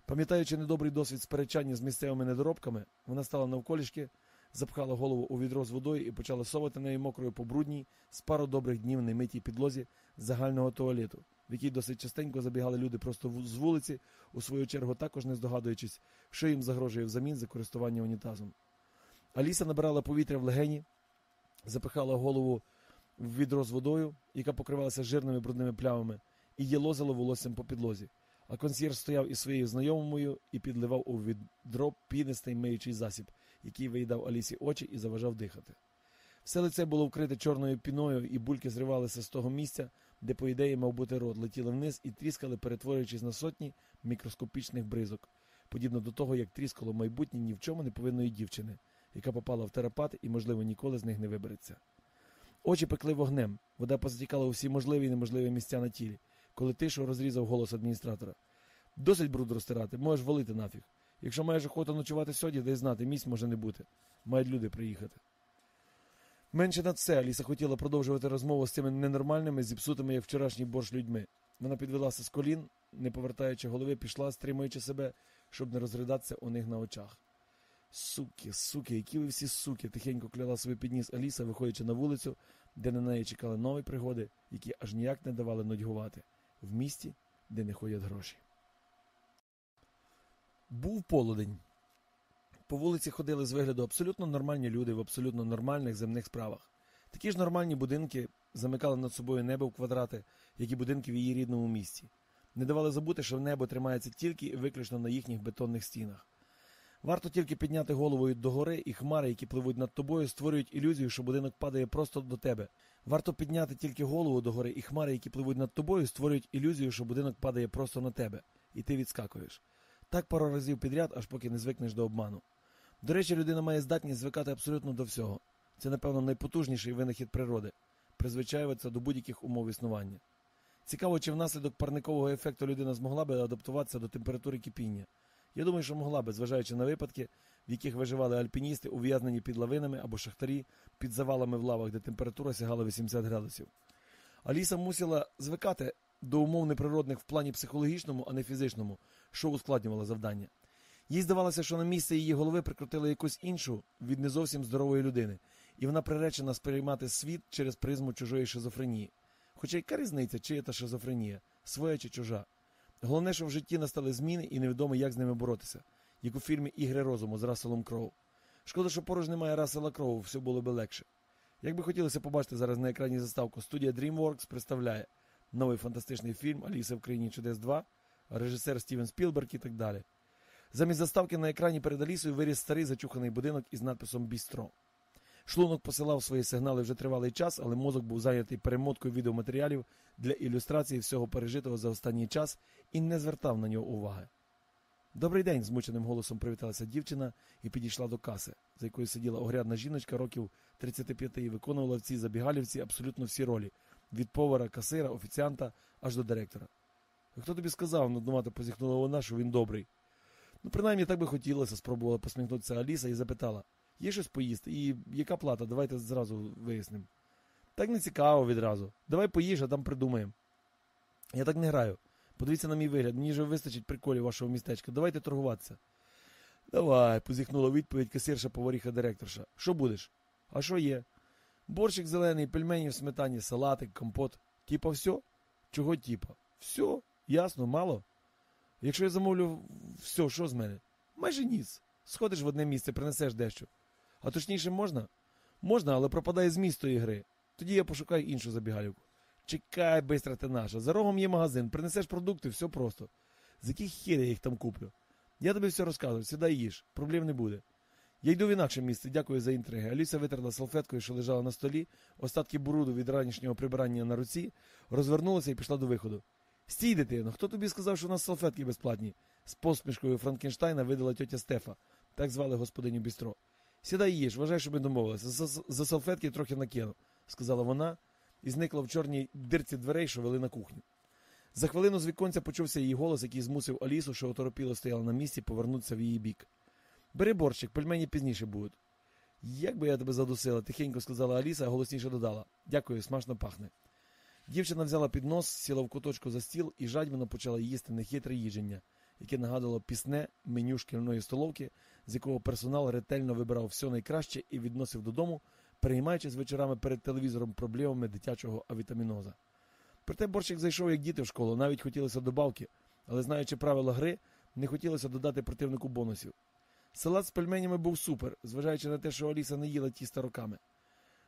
Speaker 1: Пам'ятаючи недобрий досвід сперечання з місцевими недоробками, вона стала навколішки, запхала голову у відро з водою і почала совати нею мокрою по брудній з пару добрих днів немитій підлозі загального туалету, в який досить частенько забігали люди просто з вулиці, у свою чергу також не здогадуючись, що їм загрожує взамін за користування унітазом. Аліса набирала повітря в легені, запихала голову відро з водою, яка покривалася жирними брудними плямами, і єлозила волоссям по підлозі. А консьєрж стояв із своєю знайомою і підливав у відро пінистий миючий засіб, який виїдав Алісі очі і заважав дихати. Все лице було вкрите чорною піною, і бульки зривалися з того місця, де, по ідеї, мав бути рот, летіли вниз і тріскали, перетворюючись на сотні мікроскопічних бризок, подібно до того, як тріскало майбутнє ні в чому не повинної дівчини, яка попала в терапат і, можливо, ніколи з них не вибереться. Очі пекли вогнем, вода позатікала у всі можливі і неможливі місця на тілі, коли тишу розрізав голос адміністратора. Досить бруд розтирати, можеш валити нафіг. Якщо маєш охоту ночувати сьогодні, дай знати, місць може не бути. Мають люди приїхати. Менше над все Аліса хотіла продовжувати розмову з цими ненормальними, зіпсутими, як вчорашній борщ людьми. Вона підвелася з колін, не повертаючи голови, пішла, стримуючи себе, щоб не розридатися у них на очах. Суки, суки, які ви всі суки, тихенько кляла собі підніс Аліса, виходячи на вулицю, де на неї чекали нові пригоди, які аж ніяк не давали нудьгувати, в місті, де не ходять гроші. Був полудень. По вулиці ходили з вигляду абсолютно нормальні люди в абсолютно нормальних земних справах. Такі ж нормальні будинки замикали над собою небо в квадрати, як і будинки в її рідному місті. Не давали забути, що небо тримається тільки виключно на їхніх бетонних стінах. Варто тільки підняти головою догори, і хмари, які пливуть над тобою, створюють ілюзію, що будинок падає просто до тебе. Варто підняти тільки голову догори, і хмари, які пливуть над тобою, створюють ілюзію, що будинок падає просто на тебе, і ти відскакуєш. Так пару разів підряд, аж поки не звикнеш до обману. До речі, людина має здатність звикати абсолютно до всього. Це, напевно, найпотужніший винахід природи призвичаюватися до будь-яких умов існування. Цікаво, чи внаслідок парникового ефекту людина змогла би адаптуватися до температури кипіння. Я думаю, що могла би, зважаючи на випадки, в яких виживали альпіністи, ув'язнені під лавинами або шахтарі під завалами в лавах, де температура сягала 80 градусів. Аліса мусила звикати до умов неприродних в плані психологічному, а не фізичному, що ускладнювало завдання. Їй здавалося, що на місце її голови прикрутили якусь іншу від не зовсім здорової людини, і вона приречена сприймати світ через призму чужої шизофренії. Хоча яка різниця, чия та шизофренія, своя чи чужа. Головне, що в житті настали зміни і невідомо, як з ними боротися, як у фільмі Ігри розуму з Расселом Кроу. Шкода, що поруч немає Рассела Кроу, все було би легше. Як би хотілося побачити зараз на екрані заставку, студія DreamWorks представляє новий фантастичний фільм Аліса в країні чудес 2, режисер Стівен Спілберг і так далі. Замість заставки на екрані перед Алісою виріс старий зачуханий будинок із надписом Бістро. Шлунок посилав свої сигнали вже тривалий час, але мозок був зайнятий перемоткою відеоматеріалів для ілюстрації всього пережитого за останній час і не звертав на нього уваги. Добрий день, змученим голосом привіталася дівчина і підійшла до каси, за якою сиділа огрядна жіночка років 35 і виконувала в цій забігалівці абсолютно всі ролі від повара, касира, офіціанта аж до директора. Хто тобі сказав, нуднувато позіхнула вона, що він добрий. Ну, принаймні так би хотілося, спробувала посміхнутися Аліса і запитала є щось поїсти, і яка плата? Давайте зразу вияснимо. Так не цікаво відразу. Давай поїж, а там придумаємо. Я так не граю. Подивіться на мій вигляд, мені вже вистачить приколів вашого містечка. Давайте торгуватися. Давай, позіхнула відповідь касирша поваріха директорша. Що будеш? А що є? Борщик зелений, пельмені в сметані, салатик, компот. Типа все? Чого типа? Все, ясно, мало. Якщо я замовлю все, що з мене? Майже ніц. Сходиш в одне місце, принесеш дещо. А точніше можна? Можна, але пропадає зміст тої гри. Тоді я пошукаю іншу забігалівку. Чекай, бистра ти наша. За рогом є магазин, принесеш продукти, все просто. З яких хір я їх там куплю? Я тобі все розказую, сідай їж, проблем не буде. Я йду в інакше місце, дякую за інтриги. Аліса витерла салфеткою, що лежала на столі, остатки буруду від ранішнього прибирання на руці, розвернулася і пішла до виходу. Стій, дитино, хто тобі сказав, що у нас салфетки безплатні? З посмішкою Франкенштайна видала тьотя Стефа, так звали господиню Бістро. Сідай їж, вважай, що ми домовилися. За, за салфетки трохи накину, сказала вона і зникла в чорній дирці дверей, що вели на кухню. За хвилину з віконця почувся її голос, який змусив Алісу, що оторопіло стояла на місці, повернутися в її бік. Бери борщик, пельмені пізніше будуть. Як би я тебе задусила, тихенько сказала Аліса, а голосніше додала. Дякую, смачно пахне. Дівчина взяла піднос, сіла в куточку за стіл і жадьмано почала їсти нехитре їження, яке нагадувало пісне меню шкільної столовки, з якого персонал ретельно вибирав все найкраще і відносив додому, переймаючись вечорами перед телевізором проблемами дитячого авітаміноза. Проте борщик зайшов як діти в школу, навіть хотілося добавки, але знаючи правила гри, не хотілося додати противнику бонусів. Салат з пельменями був супер, зважаючи на те, що Аліса не їла тіста роками.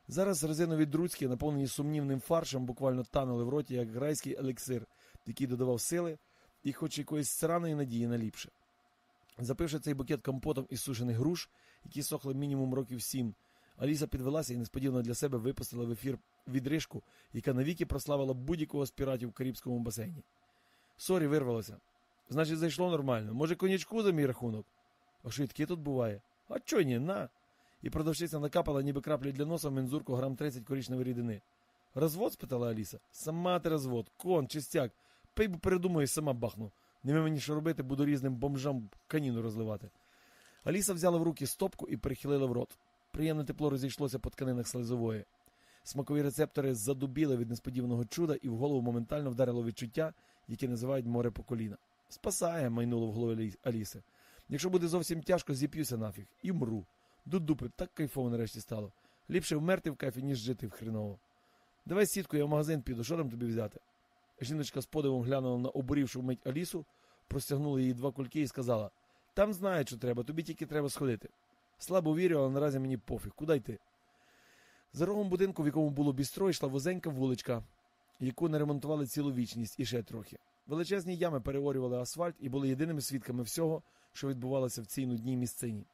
Speaker 1: Зараз резинові друцькі, наповнені сумнівним фаршем, буквально танули в роті, як райський елексир, який додавав сили і хоч якоїсь сраної надії на ліпше. Запивши цей букет компотом із сушених груш, які сохли мінімум років сім, Аліса підвелася і несподівано для себе випустила в ефір відрижку, яка навіки прославила будь-якого з піратів в Карибському басейні. Sorry, вирвалося. Значить, зайшло нормально. Може, конячку за мій рахунок? А таке тут буває? А чо ні, на? І продавщиця накапала, ніби краплі для носа в мензурку грам 30 коричневої рідини. Розвод? спитала Аліса. Сама ти розвод, кон, чистяк. Пей передумаю сама бахну. Не мені що робити, буду різним бомжам каніну розливати. Аліса взяла в руки стопку і перехилила в рот. Приємне тепло розійшлося по тканинах слизової. Смакові рецептори задубіли від несподіваного чуда, і в голову моментально вдарило відчуття, яке називають море по коліна. Спасає, майнуло в голові Аліси. Якщо буде зовсім тяжко, зіп'юся нафіг і мру. До дупи так кайфово нарешті стало. Ліпше вмерти в кафі, ніж жити в хреново. Давай сітку, я в магазин піду, що там тобі взяти? Жіночка з подивом глянула на обурівшу вмить Алісу, простягнула їй два кульки і сказала: Там знають, що треба, тобі тільки треба сходити. Слабо вірю, але наразі мені пофіг. Куди йти? За рогом будинку, в якому було бістро, йшла вузенька вуличка, яку не ремонтували цілу вічність і ще трохи. Величезні ями переорювали асфальт і були єдиними свідками всього, що відбувалося в цій нудній місцині.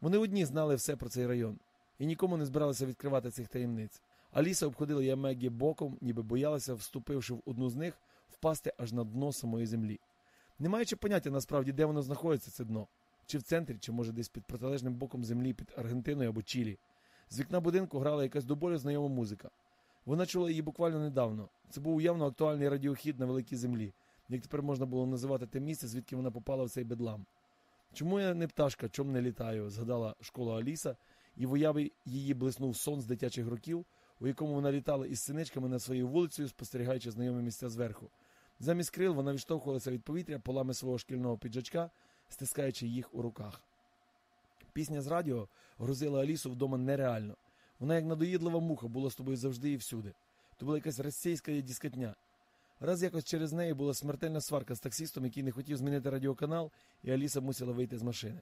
Speaker 1: Вони одні знали все про цей район і нікому не збиралися відкривати цих таємниць. Аліса обходила Ямегі боком, ніби боялася, вступивши в одну з них, впасти аж на дно самої землі. Не маючи поняття насправді, де воно знаходиться, це дно, чи в центрі, чи може десь під протилежним боком землі, під Аргентиною або Чилі. З вікна будинку грала якась до болю знайома музика. Вона чула її буквально недавно. Це був явно актуальний радіохід на великій землі, як тепер можна було називати те місце, звідки вона попала в цей бедлам. Чому я не пташка, чом не літаю? згадала школа Аліса, і в уяві її блиснув сон з дитячих років, у якому вона літала із синичками над своєю вулицею, спостерігаючи знайомі місця зверху. Замість крил вона відштовхувалася від повітря полами свого шкільного піджачка, стискаючи їх у руках. Пісня з радіо грузила Алісу вдома нереально. Вона, як надоїдлива муха, була з тобою завжди і всюди. То була якась російська дискотня. Раз якось через неї була смертельна сварка з таксістом, який не хотів змінити радіоканал, і Аліса мусила вийти з машини.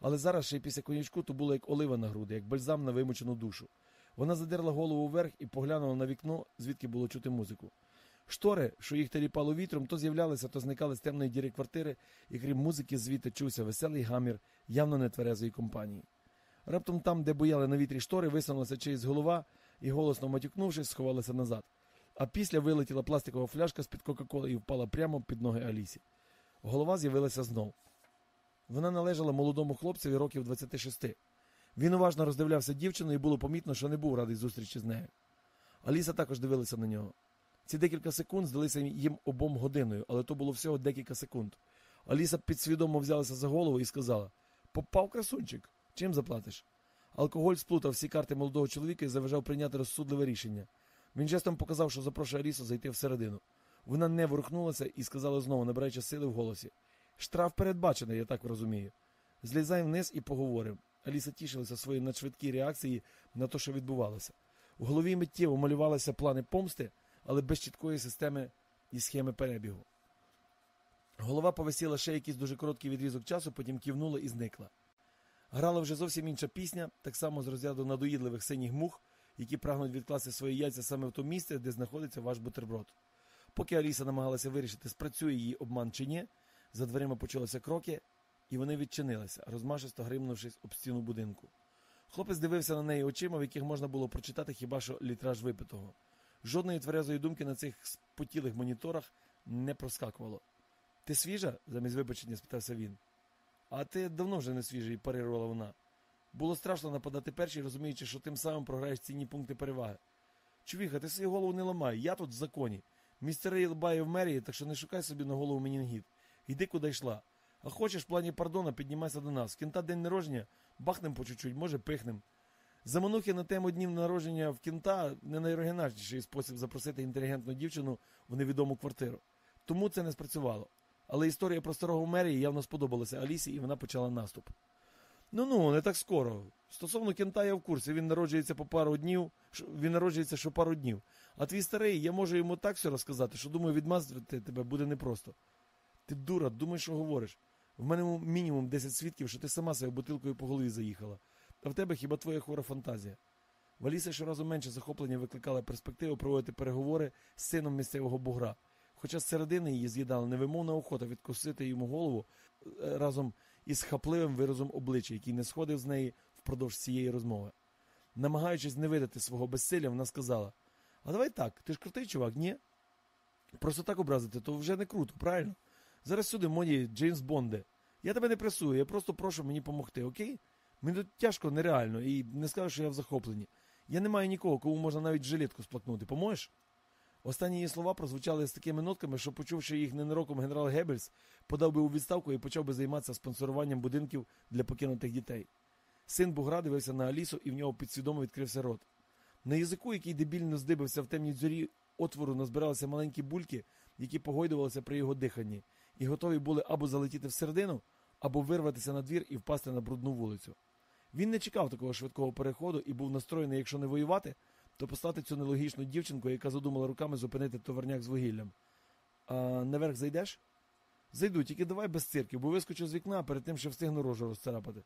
Speaker 1: Але зараз ще й після конячку то було як олива на груди, як бальзам на вимучену душу. Вона задерла голову вверх і поглянула на вікно, звідки було чути музику. Штори, що їх теліпало вітром, то з'являлися, то зникали з темної діри квартири, і крім музики, звідти чувся веселий гамір явно нетверезої компанії. Раптом там, де бояли на вітрі штори, висунулася чиїсь голова і, голосно матюкнувшись, сховалася назад. А після вилетіла пластикова фляжка з-під Кока-Коли і впала прямо під ноги Алісі. Голова з'явилася знов. Вона належала молодому хлопцеві років 26. Він уважно роздивлявся дівчину і було помітно, що не був радий зустрічі з нею. Аліса також дивилася на нього. Ці декілька секунд здалися їм обом годиною, але то було всього декілька секунд. Аліса підсвідомо взялася за голову і сказала: Попав красунчик, чим заплатиш? Алкоголь сплутав всі карти молодого чоловіка і заважав прийняти розсудливе рішення. Він жестом показав, що запрошує Алісу зайти всередину. Вона не ворухнулася і сказала знову, набираючи сили в голосі. Штраф передбачений, я так розумію. Злізай вниз і поговоримо. Аліса тішилася своїй надшвидкій реакції на те, що відбувалося. У голові миттєво малювалися плани помсти, але без чіткої системи і схеми перебігу. Голова повисіла ще якийсь дуже короткий відрізок часу, потім кивнула і зникла. Грала вже зовсім інша пісня, так само з розряду надоїдливих синіх мух, які прагнуть відкласти свої яйця саме в тому місці, де знаходиться ваш бутерброд. Поки Аліса намагалася вирішити, спрацює її обман чи ні, за дверима почалися кроки, і вони відчинилися, розмашисто гримнувшись об стіну будинку. Хлопець дивився на неї очима, в яких можна було прочитати хіба що літраж випитого. Жодної тверезої думки на цих спотілих моніторах не проскакувало. Ти свіжа? замість вибачення спитався він. А ти давно вже не свіжий, парирувала вона. Було страшно нападати перший, розуміючи, що тим самим програєш цінні пункти переваги. Чувіха, ти свою голову не ламай, я тут в законі. Містер Рейл бає в мерії, так що не шукай собі на голову менінгіт. Йди куди йшла. А хочеш в плані пардона, піднімайся до нас. В кінта день народження, бахнем по чуть-чуть, може пихнем. Заманухи на тему днів народження в кінта не найоригінальніший спосіб запросити інтелігентну дівчину в невідому квартиру. Тому це не спрацювало. Але історія про старого мерії явно сподобалася Алісі, і вона почала наступ. Ну ну, не так скоро. Стосовно кінта я в курсі, він народжується по пару днів, він народжується що пару днів. А твій старий, я можу йому так все розказати, що думаю, відмазати тебе буде непросто. Ти дура, думаєш, що говориш. В мене мінімум 10 свідків, що ти сама себе бутилкою по голові заїхала. А в тебе хіба твоя хвора фантазія? В Аліси щоразу менше захоплення викликала перспективу проводити переговори з сином місцевого бугра. Хоча зсередини її з'їдала невимовна охота відкусити йому голову е, разом із хапливим виразом обличчя, який не сходив з неї впродовж цієї розмови. Намагаючись не видати свого безсилля, вона сказала: А давай так, ти ж крутий чувак, ні? Просто так образити, то вже не круто, правильно? Зараз сюди моді Джеймс Бонде. Я тебе не пресую, я просто прошу мені допомогти, окей? Мені тут тяжко, нереально, і не скажу, що я в захопленні. Я не маю нікого, кому можна навіть жилетку сплакнути, поможеш? Останні її слова прозвучали з такими нотками, що, почувши їх ненароком генерал Геббельс, подав би у відставку і почав би займатися спонсоруванням будинків для покинутих дітей. Син Бугра дивився на Алісу, і в нього підсвідомо відкрився рот. На язику, який дебільно здибився в темній дзорі отвору, назбиралися маленькі бульки, які погойдувалися при його диханні, і готові були або залетіти всередину, або вирватися на двір і впасти на брудну вулицю. Він не чекав такого швидкого переходу і був настроєний, якщо не воювати, то послати цю нелогічну дівчинку, яка задумала руками зупинити товарняк з вугіллям. А наверх зайдеш? Зайду, тільки давай без цирків, бо вискочу з вікна перед тим, що встигну рожу розцарапати.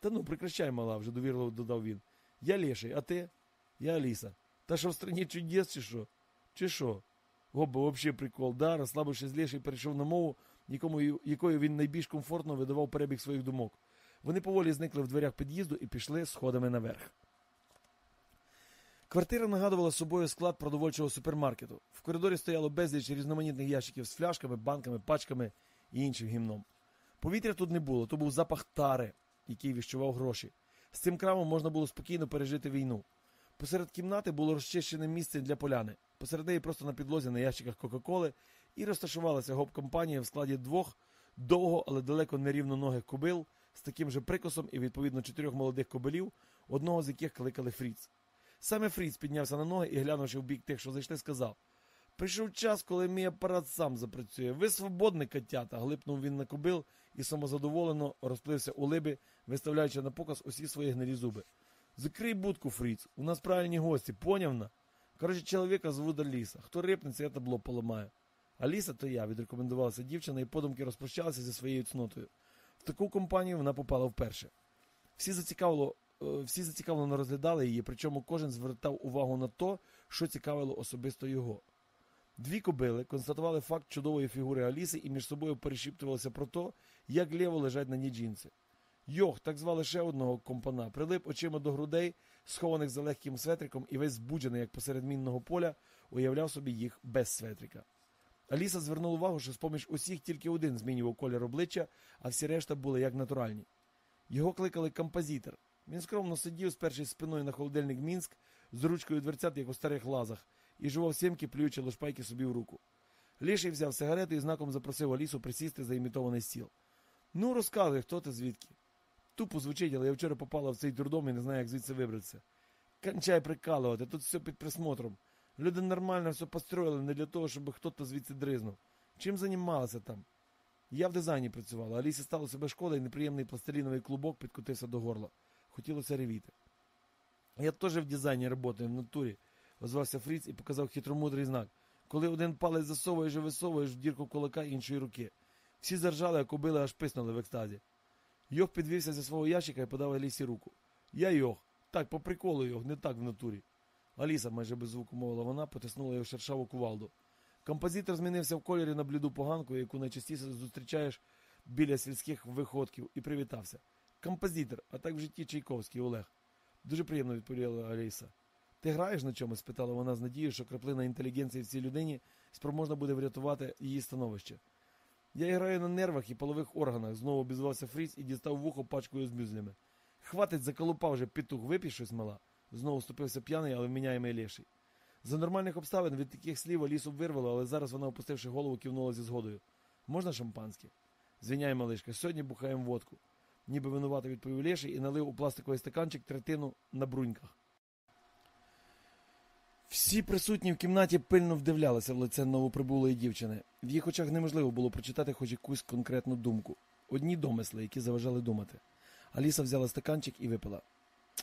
Speaker 1: Та ну, прекращай, мала, вже довірливо додав він. Я леший, а ти? Я Аліса. Та що в страні чудес, чи що? Чи що? Оба, взагалі прикол, да, розслабившись леший, перейшов на мову, якому, якою він найбільш комфортно видавав перебіг своїх думок. Вони поволі зникли в дверях під'їзду і пішли сходами наверх. Квартира нагадувала собою склад продовольчого супермаркету. В коридорі стояло безліч різноманітних ящиків з фляшками, банками, пачками і іншим гімном. Повітря тут не було, то був запах тари, який віщував гроші. З цим крамом можна було спокійно пережити війну. Посеред кімнати було розчищене місце для поляни. Посеред неї просто на підлозі на ящиках Кока-Коли і розташувалася гоп-компанія в складі двох довго, але далеко нерівноногих кобил з таким же прикосом і відповідно чотирьох молодих кобилів, одного з яких кликали Фріц. Саме Фріц піднявся на ноги і, глянувши в бік тих, що зайшли, сказав: Прийшов час, коли мій апарат сам запрацює. Ви свободні котята. глипнув він на кобил і самозадоволено розплився у либі, виставляючи на показ усі свої гнилі зуби. Закрий будку, Фріц, у нас правильні гості, понявна? Коротше, чоловіка звуть Аліса. Хто рипнеться, я табло поламаю. Аліса, то я, відрекомендувалася дівчина і подумки розпрощалася зі своєю цнотою. В таку компанію вона попала вперше. Всі зацікавило Е, всі зацікавлено розглядали її, причому кожен звертав увагу на те, що цікавило особисто його. Дві кобили констатували факт чудової фігури Аліси і між собою перешіптувалися про те, як лєво лежать на ній джинси. Йох, так звали ще одного компана, прилип очима до грудей, схованих за легким светриком, і весь збуджений, як посеред мінного поля, уявляв собі їх без светрика. Аліса звернула увагу, що з поміж усіх тільки один змінював колір обличчя, а всі решта були як натуральні. Його кликали композитор. Він скромно сидів, спершись спиною на холодильник Мінськ з ручкою дверцят, як у старих лазах, і жував сімки, плюючи лошпайки собі в руку. Ліший взяв сигарету і знаком запросив Алісу присісти за імітований стіл. Ну, розказуй, хто ти звідки. Тупо звучить, але я вчора попала в цей дурдом і не знаю, як звідси вибратися. Кончай прикалувати, тут все під присмотром. Люди нормально все построїли не для того, щоб хтось звідси дризнув. Чим займалися там? Я в дизайні працювала, Алісі стало себе шкода і неприємний пластиліновий клубок підкотився до горла. Хотілося ревіти. Я теж в дизайні працюю в натурі, озвався Фріц і показав хитромудрий знак. Коли один палець засовуєш і висовуєш в дірку кулака іншої руки. Всі заржали, а кобили аж писнули в екстазі. Йох підвівся зі свого ящика і подав Алісі руку. Я Йох. Так, по приколу Йох, не так в натурі. Аліса, майже без звуку мовила вона, потиснула його шершаву кувалду. Композитор змінився в кольорі на бліду поганку, яку найчастіше зустрічаєш біля сільських виходків, і привітався. Композитор, а так в житті Чайковський Олег. Дуже приємно відповіла Аліса. Ти граєш на чомусь? спитала вона з надією, що краплина інтелігенції в цій людині спроможна буде врятувати її становище. Я граю на нервах і полових органах, знову обізвався Фріц і дістав вухо пачкою з мюзлями. Хватить заколупав вже петух, випій щось мала. Знову вступився п'яний, але вміняємий леший. За нормальних обставин від таких слів Алісу вирвало, але зараз вона, опустивши голову, кивнула зі згодою. Можна шампанське? Звіняй, малишка, сьогодні бухаємо водку. Ніби винувато відповів Леший і налив у пластиковий стаканчик третину на бруньках. Всі присутні в кімнаті пильно вдивлялися в лице новоприбулої дівчини. В їх очах неможливо було прочитати хоч якусь конкретну думку. Одні домисли, які заважали думати. Аліса взяла стаканчик і випила.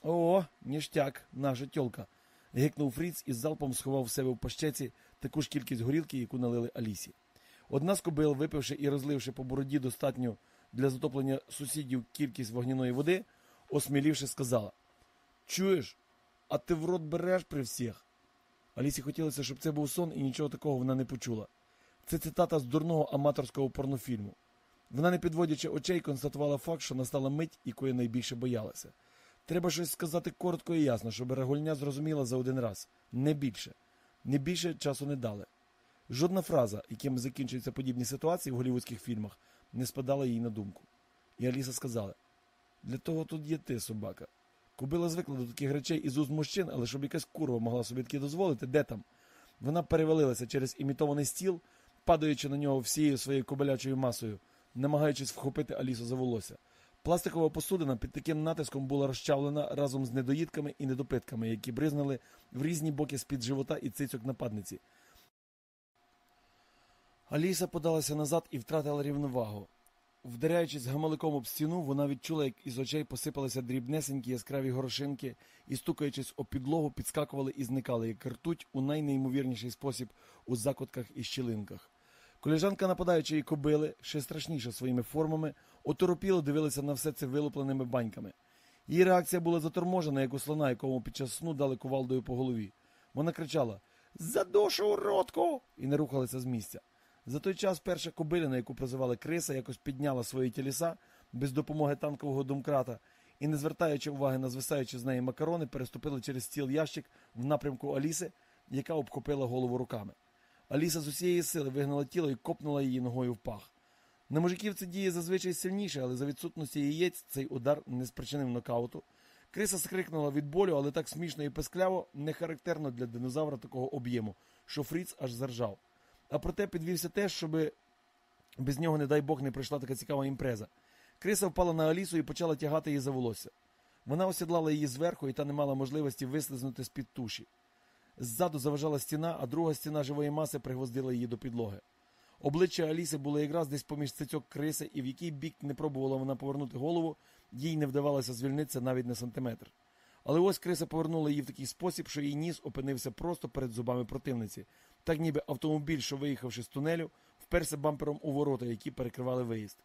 Speaker 1: О, ніштяк, наша тьолка. гикнув Фріц і залпом сховав в себе в пащеці таку ж кількість горілки, яку налили Алісі. Одна з кобил, випивши і розливши по бороді достатню для затоплення сусідів кількість вогняної води, осмілівши, сказала: Чуєш, а ти в рот береш при всіх? Алісі хотілося, щоб це був сон, і нічого такого вона не почула. Це цитата з дурного аматорського порнофільму. Вона, не підводячи очей, констатувала факт, що настала мить, якої найбільше боялася. Треба щось сказати коротко і ясно, щоб регульня зрозуміла за один раз. Не більше. Не більше часу не дали. Жодна фраза, якими закінчуються подібні ситуації в голівудських фільмах, не спадала їй на думку. І Аліса сказала: для того тут є ти, собака. Кобила звикла до таких речей із уст мужчин, але щоб якась курва могла собі таке дозволити, де там? Вона перевалилася через імітований стіл, падаючи на нього всією своєю кобилячою масою, намагаючись вхопити Алісу за волосся. Пластикова посудина під таким натиском була розчавлена разом з недоїдками і недопитками, які бризнули в різні боки з-під живота і цицьок нападниці. Аліса подалася назад і втратила рівновагу. Вдаряючись гамаликом об стіну, вона відчула, як із очей посипалися дрібнесенькі яскраві горошинки і, стукаючись об підлогу, підскакували і зникали, як ртуть у найнеймовірніший спосіб у закутках і щілинках. Коліжанка нападаючої кобили, ще страшніша своїми формами, оторопіло дивилася на все це вилупленими баньками. Її реакція була заторможена, як у слона, якому під час сну дали кувалдою по голові. Вона кричала За душу уродку! і не рухалася з місця. За той час перша кобилина, яку прозивали Криса, якось підняла свої тіліса без допомоги танкового домкрата і, не звертаючи уваги на звисаючі з неї макарони, переступили через стіл ящик в напрямку Аліси, яка обхопила голову руками. Аліса з усієї сили вигнала тіло і копнула її ногою в пах. На мужиків це діє зазвичай сильніше, але за відсутності яєць цей удар не спричинив нокауту. Криса скрикнула від болю, але так смішно і пескляво, не характерно для динозавра такого об'єму, що Фріц аж заржав. А проте підвівся теж, щоб без нього, не дай Бог, не прийшла така цікава імпреза. Криса впала на Алісу і почала тягати її за волосся. Вона осідлала її зверху, і та не мала можливості вислизнути з-під туші. Ззаду заважала стіна, а друга стіна живої маси пригвоздила її до підлоги. Обличчя Аліси було якраз десь поміж цицьок криси, і в який бік не пробувала вона повернути голову, їй не вдавалося звільнитися навіть на сантиметр. Але ось криса повернула її в такий спосіб, що її ніс опинився просто перед зубами противниці, так ніби автомобіль, що виїхавши з тунелю, вперся бампером у ворота, які перекривали виїзд.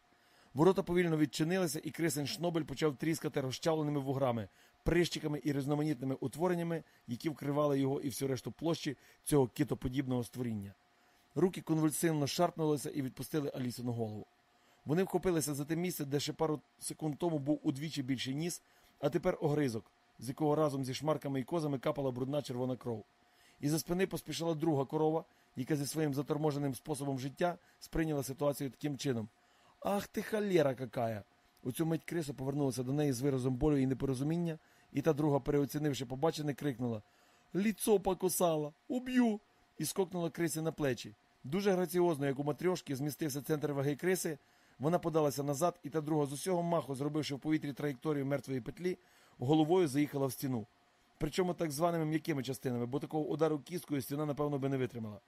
Speaker 1: Ворота повільно відчинилися, і крисень шнобель почав тріскати розчавленими вуграми, прищиками і різноманітними утвореннями, які вкривали його і всю решту площі цього китоподібного створіння. Руки конвульсивно шарпнулися і відпустили Алісину голову. Вони вхопилися за те місце, де ще пару секунд тому був удвічі більший ніс, а тепер огризок, з якого разом зі шмарками і козами капала брудна червона кров. І за спини поспішала друга корова, яка зі своїм заторможеним способом життя сприйняла ситуацію таким чином. Ах ти халєра какая! У цю мить криса повернулася до неї з виразом болю і непорозуміння, і та друга, переоцінивши побачене, крикнула Ліцо покусала! Уб'ю! і скокнула крисі на плечі. Дуже граціозно, як у матрьошки, змістився центр ваги криси, вона подалася назад, і та друга з усього маху, зробивши в повітрі траєкторію мертвої петлі, головою заїхала в стіну. Причому так званими м'якими частинами, бо такого удару кісткою стіна, напевно, би не витримала.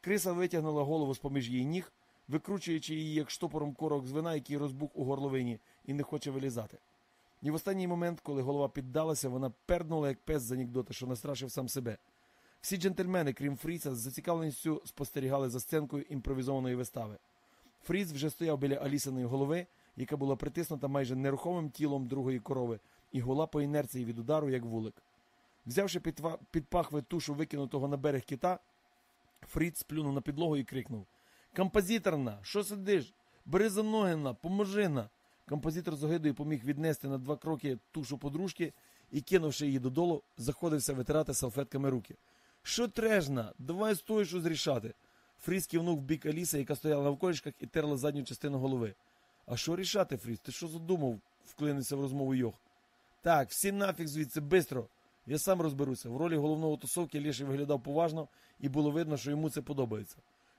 Speaker 1: Криса витягнула голову з поміж її ніг, викручуючи її як штопором корок з вина, який розбух у горловині, і не хоче вилізати. І в останній момент, коли голова піддалася, вона перднула, як пес з анекдота, що настрашив сам себе. Всі джентльмени, крім Фріца, з зацікавленістю спостерігали за сценкою імпровізованої вистави. Фріц вже стояв біля Алісиної голови, яка була притиснута майже нерухомим тілом другої корови, і гула по інерції від удару, як вулик. Взявши під пахви тушу викинутого на берег кита, Фріц сплюнув на підлогу і крикнув: Композиторна, що сидиш? Бери за ноги на, поможи на. Композитор з огидою поміг віднести на два кроки тушу подружки і, кинувши її додолу, заходився витирати салфетками руки. Що трежна? Давай стоїш щось рішати. Фріц кивнув в бік Аліси, яка стояла навколішках і терла задню частину голови. А що рішати, Фріц? Ти що задумав? вклинився в розмову Йох. Так, всі нафіг звідси, бистро. Я сам розберуся. В ролі головного тусовки Лєший виглядав поважно, і було видно, що йому це подобається.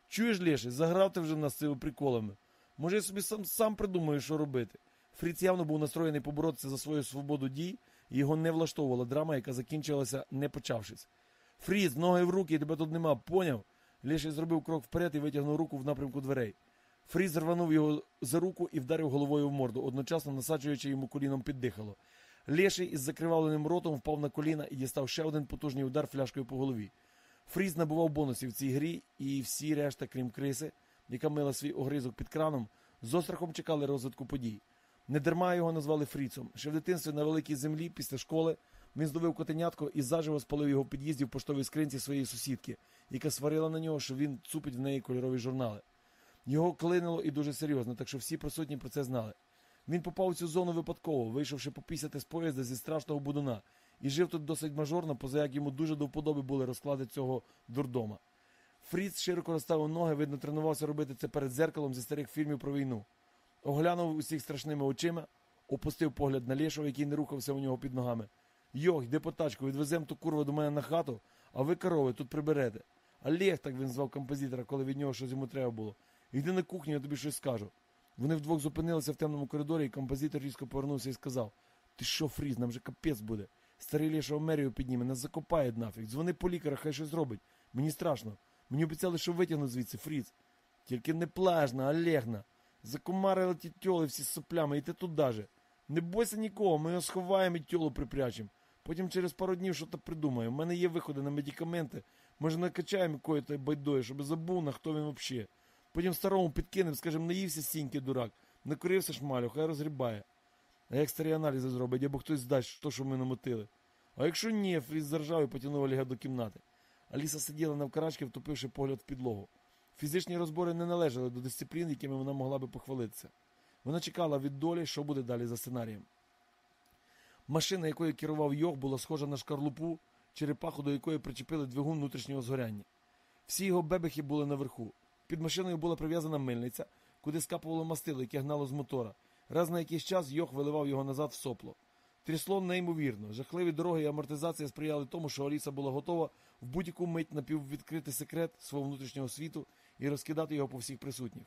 Speaker 1: Чуєш, Лєший, заграв ти вже в нас цими приколами. Може, я собі сам, сам придумаю, що робити. Фріц явно був настроєний поборотися за свою свободу дій, і його не влаштовувала драма, яка закінчилася, не почавшись. Фріц, ноги в руки, тебе тут нема, поняв? Лєший зробив крок вперед і витягнув руку в напрямку дверей. Фріц рванув його за руку і вдарив головою в морду, одночасно насаджуючи йому коліном під дихало. Лєший із закривавленим ротом впав на коліна і дістав ще один потужний удар фляшкою по голові. Фріз набував бонусів в цій грі, і всі решта, крім криси, яка мила свій огризок під краном, з острахом чекали розвитку подій. Недарма його назвали Фріцом. Ще в дитинстві на великій землі після школи він здобив котенятко і заживо спалив його в під'їзді в поштовій скринці своєї сусідки, яка сварила на нього, що він цупить в неї кольорові журнали. Його клинило і дуже серйозно, так що всі присутні про це знали. Він попав у цю зону випадково, вийшовши попісяти з поїзда зі страшного будуна, і жив тут досить мажорно, поза як йому дуже до вподоби були розклади цього дурдома. Фріц широко розставив ноги, видно, тренувався робити це перед зеркалом зі старих фільмів про війну. Оглянув усіх страшними очима, опустив погляд на Лєшова, який не рухався у нього під ногами. Йох, йди по тачку, відвеземо ту курву до мене на хату, а ви корови тут приберете. Олег, так він звав композитора, коли від нього щось йому треба було. Йди на кухню, я тобі щось скажу. Вони вдвох зупинилися в темному коридорі, і композитор різко повернувся і сказав: Ти що, Фріз, нам же капець буде. Старий Лєша мерію підніме, нас закопає нафіг. Дзвони по лікаря, хай щось зробить. Мені страшно. Мені обіцяли, що витягнуть звідси, Фріз. Тільки не плажна, Олегна. Закомарили ті тьоли всі з соплями, і ти тут даже. Не бойся нікого, ми його сховаємо і тьолу припрячемо. Потім через пару днів щось придумаємо. У мене є виходи на медикаменти. Може накачаємо якої то байдої, щоб забув на хто він взагалі. Потім старому підкинемо, скажемо, наївся сіньки дурак, накурився шмалю, хай розгрібає. А як старі аналізи зробить, або хтось здасть то, що ми намотили. А якщо ні, Фріз заржав і потягнув Олега до кімнати. Аліса сиділа навкарачки, втопивши погляд в підлогу. Фізичні розбори не належали до дисциплін, якими вона могла би похвалитися. Вона чекала від долі, що буде далі за сценарієм. Машина, якою керував Йох, була схожа на шкарлупу, черепаху, до якої причепили двигун внутрішнього згоряння. Всі його бебехи були наверху. Під машиною була прив'язана мильниця, куди скапувало мастило, яке гнало з мотора. Раз на якийсь час Йох виливав його назад в сопло. Трясло неймовірно. Жахливі дороги і амортизація сприяли тому, що Аліса була готова в будь-яку мить напіввідкрити секрет свого внутрішнього світу і розкидати його по всіх присутніх.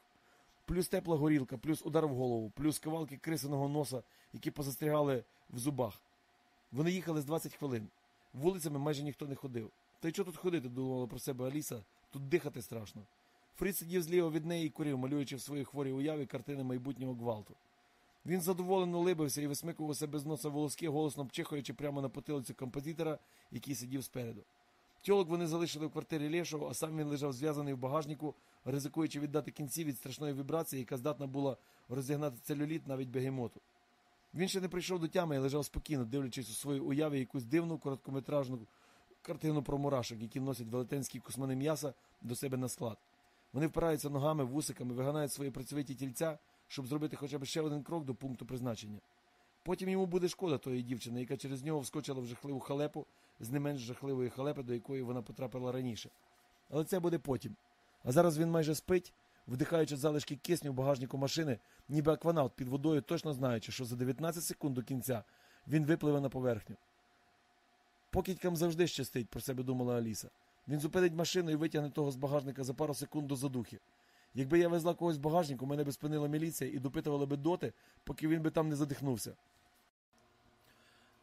Speaker 1: Плюс тепла горілка, плюс удар в голову, плюс кавалки крисиного носа, які позастрягали в зубах. Вони їхали з 20 хвилин. Вулицями майже ніхто не ходив. Та й що тут ходити, думала про себе Аліса, тут дихати страшно. Фрід сидів зліва від неї і курив, малюючи в своїй хворій уяві картини майбутнього гвалту. Він задоволено либився і висмикував себе з носа волоски, голосно пчихаючи прямо на потилицю композитора, який сидів спереду. Тьолок вони залишили в квартирі Лєшого, а сам він лежав зв'язаний в багажнику, ризикуючи віддати кінці від страшної вібрації, яка здатна була розігнати целюліт навіть бегемоту. Він ще не прийшов до тями і лежав спокійно, дивлячись у своїй уяві якусь дивну короткометражну картину про мурашок, які носять велетенські кусмани м'яса до себе на склад. Вони впираються ногами, вусиками, виганають свої працьовиті тільця, щоб зробити хоча б ще один крок до пункту призначення. Потім йому буде шкода тої дівчини, яка через нього вскочила в жахливу халепу з не менш жахливої халепи, до якої вона потрапила раніше. Але це буде потім. А зараз він майже спить, вдихаючи залишки кисню в багажнику машини, ніби акванавт під водою, точно знаючи, що за 19 секунд до кінця він випливе на поверхню. Покидькам завжди щастить, про себе думала Аліса. Він зупинить машину і витягне того з багажника за пару секунд до задухи. Якби я везла когось в багажнику, мене би спинила міліція і допитувала би доти, поки він би там не задихнувся.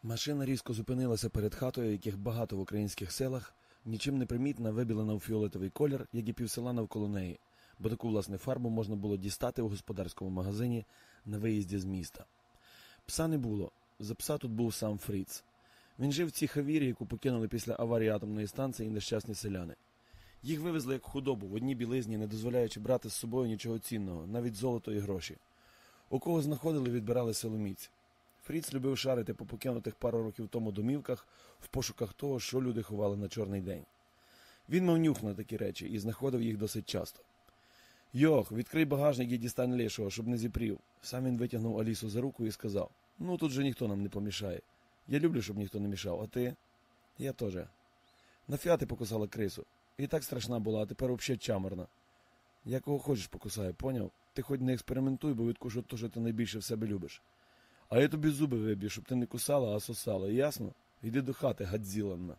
Speaker 1: Машина різко зупинилася перед хатою, яких багато в українських селах, нічим не примітна вибілена у фіолетовий колір, як і півсела навколо неї, бо таку власне фарбу можна було дістати у господарському магазині на виїзді з міста. Пса не було. За пса тут був сам Фріц. Він жив в цій хавірі, яку покинули після аварії атомної станції нещасні селяни. Їх вивезли як худобу в одній білизні, не дозволяючи брати з собою нічого цінного, навіть золото і гроші. У кого знаходили, відбирали силоміць. Фріц любив шарити по покинутих пару років тому домівках в пошуках того, що люди ховали на чорний день. Він мав нюх на такі речі і знаходив їх досить часто. Йох, відкрий багажник і дістань лешого, щоб не зіпрів. Сам він витягнув Алісу за руку і сказав: Ну тут же ніхто нам не помішає. Я люблю, щоб ніхто не мішав, а ти? Я теж. На фіати покусала крису. І так страшна була, а тепер взагалі чаморна. Я кого хочеш покусаю, поняв? Ти хоч не експериментуй, бо відкушу то, що ти найбільше в себе любиш. А я тобі зуби виб'ю, щоб ти не кусала, а сосала, ясно? Йди до хати, гадзіланна.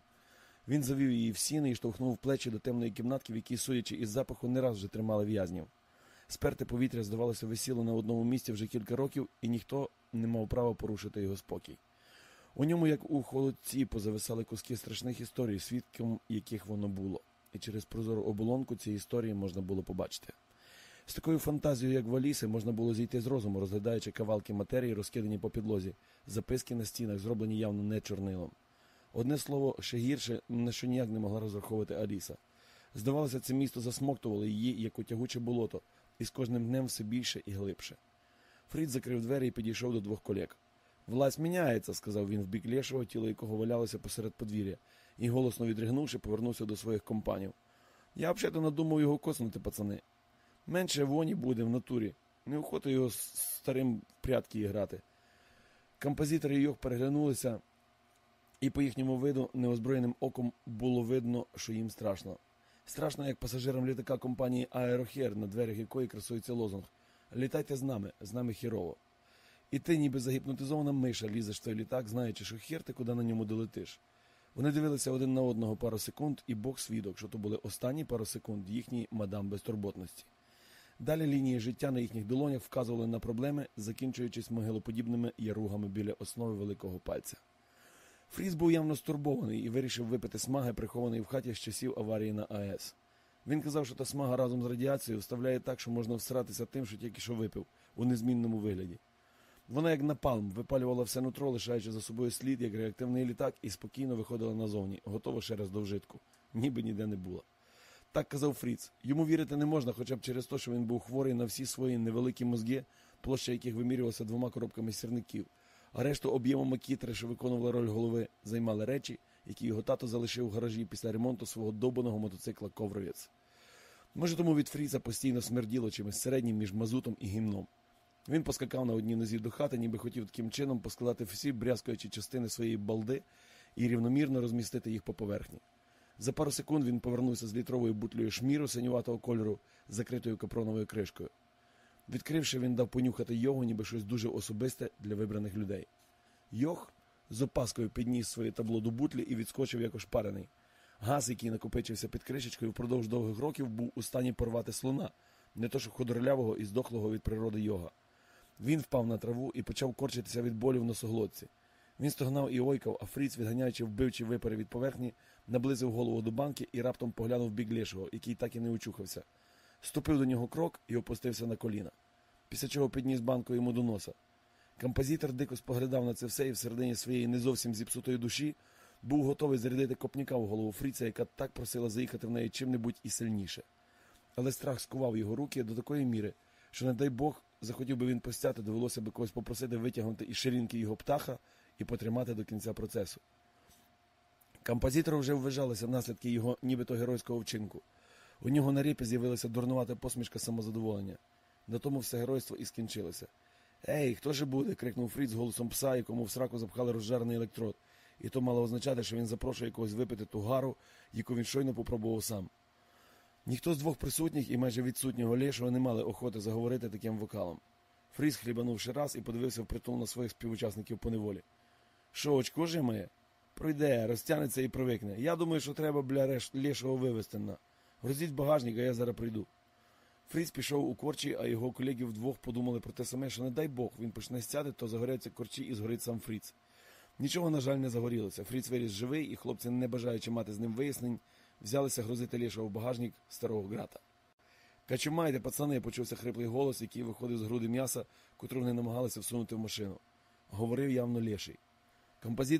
Speaker 1: Він завів її в сіни і штовхнув плечі до темної кімнатки, в якій, судячи із запаху, не раз вже тримали в'язнів. Сперте повітря, здавалося, висіло на одному місці вже кілька років, і ніхто не мав права порушити його спокій. У ньому, як у холодці, позависали куски страшних історій, свідком яких воно було, і через прозору оболонку ці історії можна було побачити. З такою фантазією, як в Аліси, можна було зійти з розуму, розглядаючи кавалки матерії, розкидані по підлозі, записки на стінах, зроблені явно не чорнилом. Одне слово, ще гірше, на що ніяк не могла розраховувати Аліса. Здавалося, це місто засмоктувало її, як у тягуче болото, і з кожним днем все більше і глибше. Фрід закрив двері і підійшов до двох колег. Власть міняється, сказав він в бік лєшого, тіло якого валялося посеред подвір'я, і, голосно відригнувши, повернувся до своїх компанів. Я взагалі надумав його коснути, пацани. Менше воні буде в натурі. Неохота його старим прятки грати. Композитори його переглянулися, і по їхньому виду неозброєним оком було видно, що їм страшно. Страшно, як пасажирам літака компанії Аерохер, на дверях якої красується лозунг Літайте з нами, з нами хірово. І ти, ніби загіпнотизована миша, лізеш в той літак, знаючи, що хер ти куди на ньому долетиш. Вони дивилися один на одного пару секунд, і Бог свідок, що то були останні пару секунд їхньої мадам безтурботності. Далі лінії життя на їхніх долонях вказували на проблеми, закінчуючись могилоподібними яругами біля основи великого пальця. Фріз був явно стурбований і вирішив випити смаги, прихований в хаті з часів аварії на АЕС. Він казав, що та смага разом з радіацією вставляє так, що можна всратися тим, що тільки що випив, у незмінному вигляді. Вона, як напалм, випалювала все нутро, лишаючи за собою слід, як реактивний літак, і спокійно виходила назовні, готова ще раз до вжитку, ніби ніде не була. Так казав Фріц. Йому вірити не можна, хоча б через те, що він був хворий на всі свої невеликі мозги, площа яких вимірювалася двома коробками сірників, а решту об'ємом макітри, що виконувала роль голови, займали речі, які його тато залишив у гаражі після ремонту свого добаного мотоцикла Ковровець. Може, тому від Фріца постійно смерділо чимось середнім між мазутом і гімном. Він поскакав на одній нозі до хати, ніби хотів таким чином поскладати всі брязкаючі частини своєї балди і рівномірно розмістити їх по поверхні. За пару секунд він повернувся з літровою бутлею шміру синюватого кольору, закритою капроновою кришкою. Відкривши, він дав понюхати його, ніби щось дуже особисте для вибраних людей. Йох з опаскою підніс своє табло до бутлі і відскочив як ошпарений. Газ, який накопичився під кришечкою, впродовж довгих років був у стані порвати слона, не то що худорлявого і здохлого від природи йога. Він впав на траву і почав корчитися від болю в носоглотці. Він стогнав і ойкав, а Фріц, відганяючи вбивчі випари від поверхні, наблизив голову до банки і раптом поглянув в бік Лєшого, який так і не очухався. Ступив до нього крок і опустився на коліна. Після чого підніс банку йому до носа. Композитор дико споглядав на це все і всередині своєї не зовсім зіпсутої душі був готовий зарядити копніка в голову Фріца, яка так просила заїхати в неї чим-небудь і сильніше. Але страх скував його руки до такої міри, що, не дай Бог, захотів би він постяти, довелося би когось попросити витягнути із ширинки його птаха і потримати до кінця процесу. Композитору вже вважалися наслідки його нібито геройського вчинку. У нього на ріпі з'явилася дурнувата посмішка самозадоволення. На тому все геройство і скінчилося. Ей, хто же буде? крикнув Фріц голосом пса, якому в сраку запхали розжарений електрод, і то мало означати, що він запрошує когось випити ту гару, яку він щойно попробував сам. Ніхто з двох присутніх і майже відсутнього лешого не мали охоти заговорити таким вокалом. Фріз хлібанув ще раз і подивився впритул на своїх співучасників по неволі. Що, очко моє? пройде, розтягнеться і привикне. Я думаю, що треба бля реш... лішого вивезти на. Грузіть багажник, а я зараз прийду. Фріц пішов у корчі, а його колеги вдвох подумали про те саме, що не дай Бог, він почне стяти, то загоряться корчі і згорить сам Фріц. Нічого, на жаль, не загорілося. Фріц виріс живий, і хлопці, не бажаючи мати з ним вияснень, взялися грузити лішого в багажник старого грата. Качумайте, пацани, почувся хриплий голос, який виходив з груди м'яса, котру вони намагалися всунути в машину. Говорив явно ліший. Композитор